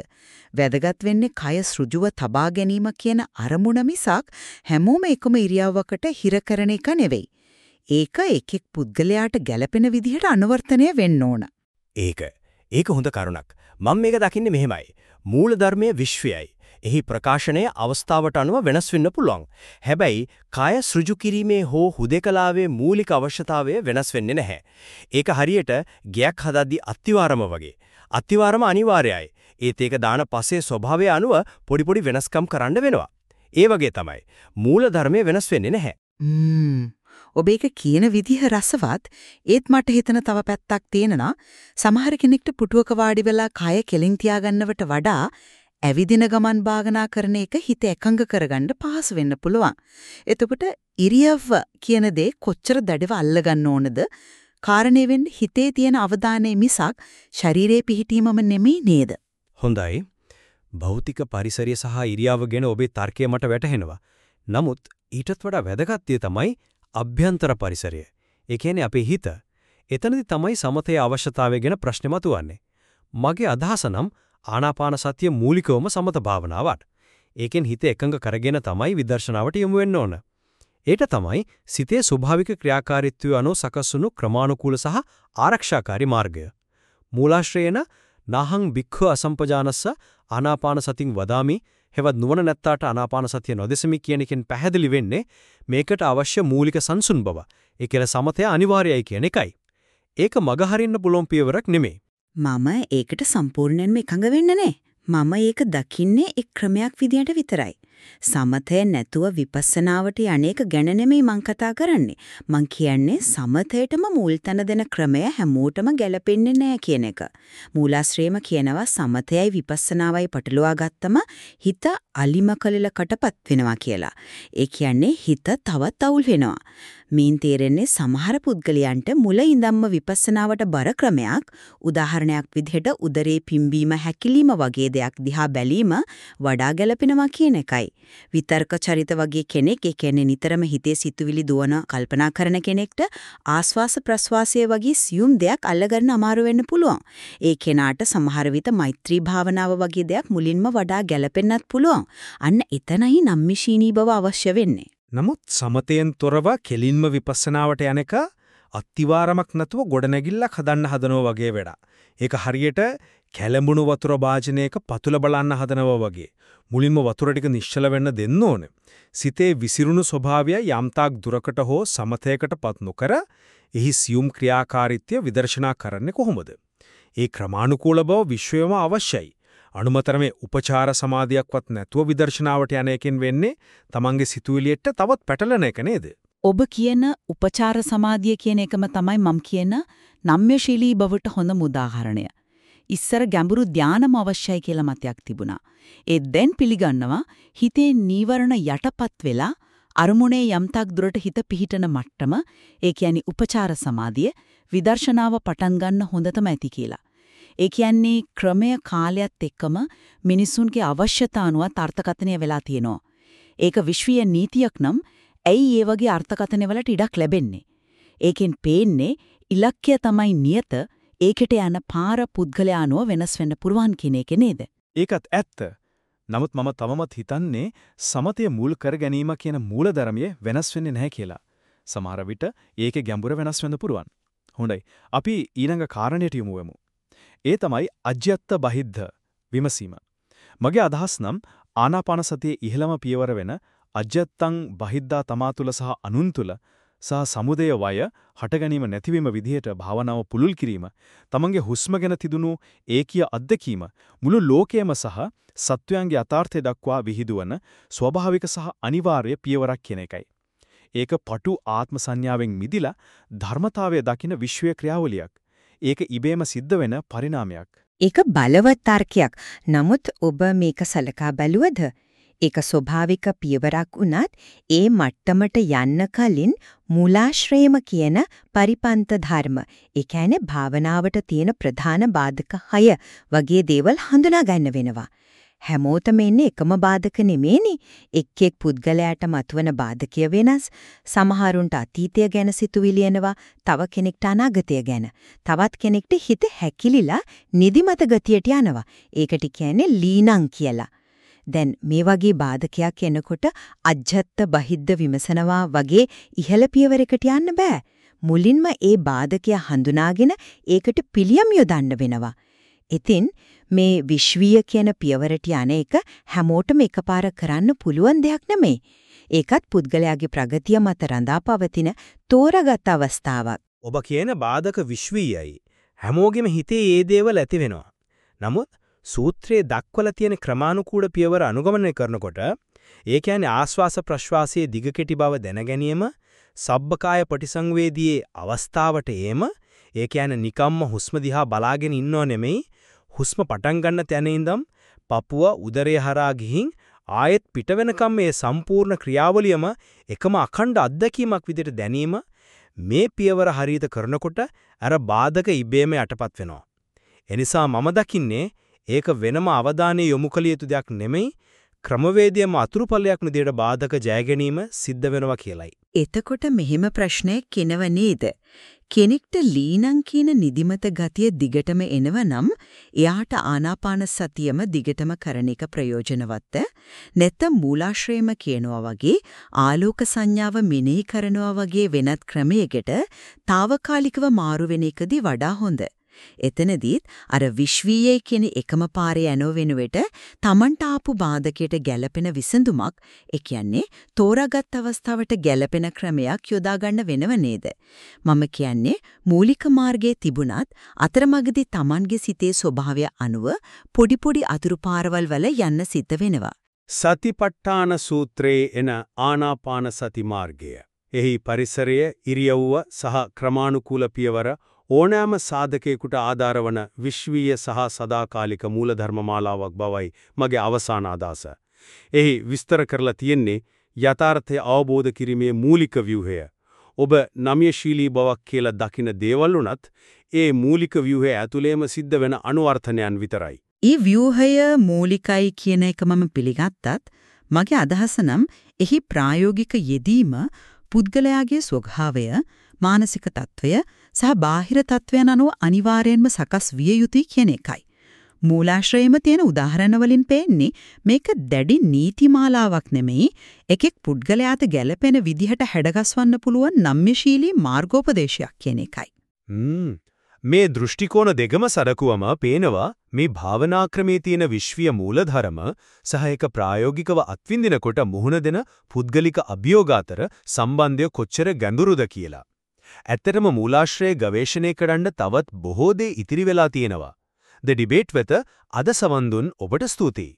වැදගත් වෙන්නේ කය සෘජුව තබා ගැනීම කියන අරමුණ මිසක් හැමෝම එකම ඉරියව්වකට හිර කරන එක නෙවෙයි. ඒක එක් එක් පුද්ගලයාට ගැළපෙන විදිහට අනුවර්තනය වෙන්න ඕන. ඒක ඒක හොඳ කරුණක්. මම මේක දකින්නේ මෙහෙමයි. මූල ධර්මයේ විශ්වයයි. එහි ප්‍රකාශනය අවස්ථාවට අනුව වෙනස් වෙන්න පුළුවන්. හැබැයි කාය සෘජු කිරීමේ හෝ හුදේකලාවේ මූලික අවශ්‍යතාවය වෙනස් වෙන්නේ නැහැ. ඒක හරියට ගයක් හදද්දී අත්තිවාරම වගේ. අත්තිවාරම අනිවාර්යයි. ඒත් ඒක දාන පස්සේ ස්වභාවය අනුව පොඩි පොඩි වෙනස්කම් කරන්න වෙනවා. ඒ වගේ තමයි. මූල ධර්මයේ වෙනස් වෙන්නේ නැහැ. ඔබ ඒක කියන විදිහ රසවත් ඒත් මට හිතන තව පැත්තක් තියෙනවා සමහර කෙනෙක්ට පුටුවක වාඩි වෙලා කය කෙලින් තියාගන්නවට වඩා ඇවිදින ගමන් භාවනා කරන එක හිත එකඟ කරගන්න පහසු වෙන්න පුළුවන්. එතකොට ඉරියව්ව කියන දේ කොච්චර දැඩිව අල්ලගන්න ඕනද? කාරණේ වෙන්නේ හිතේ තියෙන අවධානය මිසක් ශරීරයේ පිහිටීමම නෙමෙයි නේද? හොඳයි. භෞතික පරිසරය සහ ඉරියව්ව ගැන ඔබේ තර්කය මට වැටහෙනවා. නමුත් ඊටත් වඩා වැදගත් තමයි අභ්‍යන්තර පරිසරය. ඒ කියන්නේ අපේ හිත. එතනදි තමයි සමතේ අවශ්‍යතාවය ගැන ප්‍රශ්නේ මතුවන්නේ. මගේ අදහස නම් ආනාපාන සතිය මූලිකවම සමත භාවනාවක්. ඒකෙන් හිත එකඟ කරගෙන තමයි විදර්ශනාවට යොමු වෙන්න ඕන. ඒට තමයි සිතේ ස්වභාවික ක්‍රියාකාරීත්වය අනුව සකස්වුණු ක්‍රමානුකූල සහ ආරක්ෂාකාරී මාර්ගය. මූලාශ්‍රයේන නාහං භික්ඛු අසම්පජානස්ස ආනාපාන සතින් වදාමි හෙවත් නුවණ නැත්තාට ආනාපාන සතිය නොදෙසමි කියන එකෙන් පැහැදිලි වෙන්නේ මේකට අවශ්‍ය මූලික සංසුන් බව. ඒ කියලා සමතය අනිවාර්යයි කියන එකයි. ඒක මග හරින්න පුළුවන් පියවරක් නෙමෙයි. මම ඒකට සම්පූර්ණයෙන්ම එකඟ වෙන්න නෑ. මම ඒක දකින්නේ එක් ක්‍රමයක් විදියට විතරයි. සමතය නැතුව විපස්සනාවට යන්නේක ගැන නෙමෙයි මං කතා කරන්නේ. මං කියන්නේ සමතයටම මුල් තැන දෙන ක්‍රමය හැමෝටම ගැලපෙන්නේ නැහැ කියන එක. මූලාශ්‍රේම කියනවා සමතයයි විපස්සනාවයි පටලවා ගත්තම හිත අලිමකලලකටපත් වෙනවා කියලා. ඒ කියන්නේ හිත තවත් අවුල් වෙනවා. මේන් තේරෙන්නේ සමහර පුද්ගලයන්ට මුල ඉඳන්ම විපස්සනාවට බර ක්‍රමයක් උදාහරණයක් විදිහට උදරේ පිම්බීම හැකිලිම වගේ දෙයක් දිහා බැලීම වඩා ගැළපෙනවා කියන එකයි. විතර්ක චරිත වගේ කෙනෙක් ඒ කියන්නේ නිතරම හිතේ සිතුවිලි දුවන කල්පනා කරන කෙනෙක්ට ආස්වාස ප්‍රස්වාසය වගේ සියුම් දෙයක් අල්ලගන්න අමාරු වෙන්න පුළුවන්. ඒ කෙනාට සමහර විට මෛත්‍රී භාවනාව වගේ දෙයක් මුලින්ම වඩා ගැළපෙන්නත් පුළුවන්. අන්න එතනයි නම්මිශීනී බව අවශ්‍ය වෙන්නේ. නමුත් සමතයෙන් තොරව කෙලින්ම විපස්සනාවට යන එක අත්තිවාරමක් නැතුව ගොඩනැගිල්ලක් හදන්න හදනවා වගේ වැඩක්. ඒක හරියට කැළඹුණු වතුර භාජනයක පතුල බලන්න හදනවා වගේ. මුලින්ම වතුර ටික නිශ්චල වෙන්න දෙන්න ඕනේ. සිතේ විසිරුණු ස්වභාවය යම්තාක් දුරකට හෝ සමතයකටපත් නොකර එහි සියුම් ක්‍රියාකාරීත්වය විදර්ශනා කරන්නේ කොහොමද? ඒ ක්‍රමානුකූල බව විශ්වයම අවශ්‍යයි. අනුමතරමේ උපචාර සමාධියක්වත් නැතුව විදර්ශනාවට යන එකෙන් වෙන්නේ තමන්ගේ සිතුවිලියට තවත් පැටලෙන එක නේද? ඔබ කියන උපචාර සමාධිය කියන එකම තමයි මම කියන නම්‍යශීලී බවට හොඳම උදාහරණය. ඉස්සර ගැඹුරු ධානම අවශ්‍යයි කියලා මතයක් තිබුණා. ඒ දැන් පිළිගන්නවා හිතේ නීවරණ යටපත් වෙලා අරමුණේ යම්තාක් දුරට හිත පිහිටන මට්ටම ඒ කියන්නේ උපචාර සමාධිය විදර්ශනාව පටන් ගන්න හොඳටම ඇති කියලා. ඒ කියන්නේ ක්‍රමය කාලයත් එක්කම මිනිසුන්ගේ අවශ්‍යතා අනුව අර්ථකථනය වෙලා තියෙනවා. ඒක විශ්වීය නීතියක් නම් ඇයි ඒ වගේ අර්ථකථන වලට ඉඩක් ලැබෙන්නේ? ඒකෙන් පේන්නේ ඉලක්කය තමයි නියත ඒකට යන පාර පුද්ගලයානුව වෙනස් වෙන්න පුරුවන් කියන එක නේද? ඒකත් ඇත්ත. නමුත් මම තවමත් හිතන්නේ සමතය මුල් කර ගැනීම කියන මූලධර්මයේ වෙනස් වෙන්නේ නැහැ කියලා. සමහර විට ඒකේ ගැඹුර වෙනස් වෙන්න පුරුවන්. හොඳයි. අපි ඊළඟ කාරණයට යමු වෙමු. ඒ තමයි අජ්‍යත්ත බහිද්ධ විමසීම. මගේ අදහස් නම් ආනාපාන සතියේ ඉහළම පියවර වෙන අජ්‍යත්තං බහිද්දා තමා තුල සහ අනුන් තුල සහ සමුදය වය හටගැනීම නැතිවීම විදිහට භාවනාව පුළුල් කිරීම තමන්ගේ හුස්ම ගැන තිදුණු ඒකීය අත්දැකීම මුළු ලෝකයේම සහ සත්වයන්ගේ යථාර්ථය දක්වා විහිදුවන ස්වභාවික සහ අනිවාර්ය පියවරක් කියන එකයි. ඒක පටු ආත්ම සංඥාවෙන් මිදිලා ධර්මතාවය දකින විශ්වීය ක්‍රියාවලියක්. ඒක ඉබේම සිද්ධ වෙන පරිණාමයක්. ඒක බලවත් තර්කයක්. නමුත් ඔබ මේක සලකා බැලුවද? ඒක ස්වභාවික පියවරක් වුණත් ඒ මට්ටමට යන්න කලින් මූලාශ්‍රයම කියන පරිපන්ත ධර්ම, ඒ කියන්නේ භාවනාවට තියෙන ප්‍රධාන බාධක 6 වගේ දේවල් හඳුනා ගන්න වෙනවා. හැමෝටම එන්නේ එකම බාධක නෙමෙයිනේ. එක් එක් පුද්ගලයාට මතුවන බාධකය වෙනස්. සමහරුන්ට අතීතය ගැන සිතුවිලි එනවා, තව කෙනෙක්ට අනාගතය ගැන. තවත් කෙනෙක්ට හිත හැකිලිලා නිදිමත ගතියට යනවා. ඒකට කියන්නේ ලීනං කියලා. දැන් මේ වගේ බාධකයක් එනකොට අජ්ජත්ත බහිද්ද විමසනවා වගේ ඉහළ පියවරකට යන්න බෑ. මුලින්ම ඒ බාධකය හඳුනාගෙන ඒකට පිළියම් යොදන්න වෙනවා. ඉතින් මේ විශ්වීය කියන පියවරට යන එක හැමෝටම එකපාර කරන්න පුළුවන් දෙයක් නෙමෙයි. ඒකත් පුද්ගලයාගේ ප්‍රගතිය මත රඳාපවතින තෝරාගත් අවස්ථාවක්. ඔබ කියන බාධක විශ්වීයයි. හැමෝගෙම හිතේ ඒ දේවල් ඇති වෙනවා. නමුත් සූත්‍රයේ දක්වලා තියෙන ක්‍රමානුකූල පියවර අනුගමනය කරනකොට ඒ කියන්නේ ආස්වාස ප්‍රශ්වාසයේ දිග කෙටි බව දැනගැනීම සබ්බකාය පටිසංවේදීයේ අවස්ථාවට එම ඒ කියන්නේ නිකම්ම හුස්ම දිහා බලාගෙන ඉන්නව නෙමෙයි හුස්ම පටන් ගන්න තැන ඉඳන් පපුව උදරය හරහා ගිහින් ආයෙත් පිට වෙනකම් මේ සම්පූර්ණ ක්‍රියාවලියම එකම අඛණ්ඩ අත්දැකීමක් විදිහට දැනීම මේ පියවර හරියට කරනකොට අර බාධක ඉබේම යටපත් වෙනවා. එනිසා මම දකින්නේ ඒක වෙනම අවධානය යොමු කළ යුතු දෙයක් නෙමෙයි ක්‍රමවේදයේම අතුරුඵලයක් විදියට බාධක ජය ගැනීම සිද්ධ වෙනවා කියලයි. එතකොට මෙහෙම ප්‍රශ්නයක් කෙනව නේද? කෙනෙක්ට ලීනං කියන නිදිමත ගතිය දිගටම එනව නම් එයාට ආනාපාන සතියම දිගටම කරන එක ප්‍රයෝජනවත්ද? නැත්නම් මූලාශ්‍රයම කියනවා වගේ ආලෝක සංඥාව මෙනෙහි කරනවා වගේ වෙනත් ක්‍රමයකට తాවකාලිකව මාරු වෙන එකදී වඩා හොඳ. එතනදීත් අර විශ්වීයේ කියන එකම පාරේ යනෝ වෙනුවට Tamanට ආපු බාධකයට ගැළපෙන විසඳුමක් ඒ කියන්නේ තෝරාගත් අවස්ථාවට ගැළපෙන ක්‍රමයක් යොදා ගන්න වෙනව නේද මම කියන්නේ මූලික මාර්ගයේ තිබුණත් අතරමඟදී Tamanගේ සිතේ ස්වභාවය අනුව පොඩි පොඩි අතුරු පාරවල් වල යන්න සිද්ධ වෙනවා සතිපට්ඨාන සූත්‍රයේ එන ආනාපාන සති මාර්ගය. එහි පරිසරය, ඉරියව්ව සහ ක්‍රමානුකූල පියවර ඕනෑම සාධකයකට ආධාර වන විශ්වීය සහ සදාකාලික මූලධර්ම මාලාවක් බවයි මගේ අවසාන අදහස. එහි විස්තර කරලා තියෙන්නේ යථාර්ථය අවබෝධ කිරීමේ මූලික ව්‍යුහය. ඔබ නම්‍යශීලී බවක් කියලා දකින දේවල් උනත් ඒ මූලික ව්‍යුහය ඇතුළේම සිද්ධ වෙන අනුවර්තනයන් විතරයි. ඒ ව්‍යුහය මූලිකයි කියන එක මම පිළිගත්තත් මගේ අදහස නම් එහි ප්‍රායෝගික යෙදීම පුද්ගලයාගේ ස්වභාවය මානසික තත්වය සහ බාහිර තත්වයන් අනුව අනිවාර්යයෙන්ම සකස් විය යුතුයි කියන එකයි. මූලාශ්‍රයේම තියෙන උදාහරණ වලින් පේන්නේ මේක දැඩි නීතිමාලාවක් නෙමෙයි එකෙක් පුද්ගලයාට ගැළපෙන විදිහට හැඩගස්වන්න පුළුවන් නම්‍යශීලී මාර්ගෝපදේශයක් කියන එකයි. මේ දෘෂ්ටිකෝණ දෙකම සරකුවම පේනවා මේ භාවනා ක්‍රමේ තියෙන විශ්වීය මූලධර්ම සහ එක ප්‍රායෝගිකව අත්විඳිනකොට මුහුණ දෙන පුද්ගලික අභියෝග අතර සම්බන්ධය කොච්චර ගැඹුරුද කියලා. ඇත්තටම මූලාශ්‍රයේ ගවේෂණය කරන්න තවත් බොහෝ දේ ඉතිරි වෙලා තියෙනවා. ද ඩිබේට් වෙත අද සවන් දුන් ඔබට ස්තුතියි.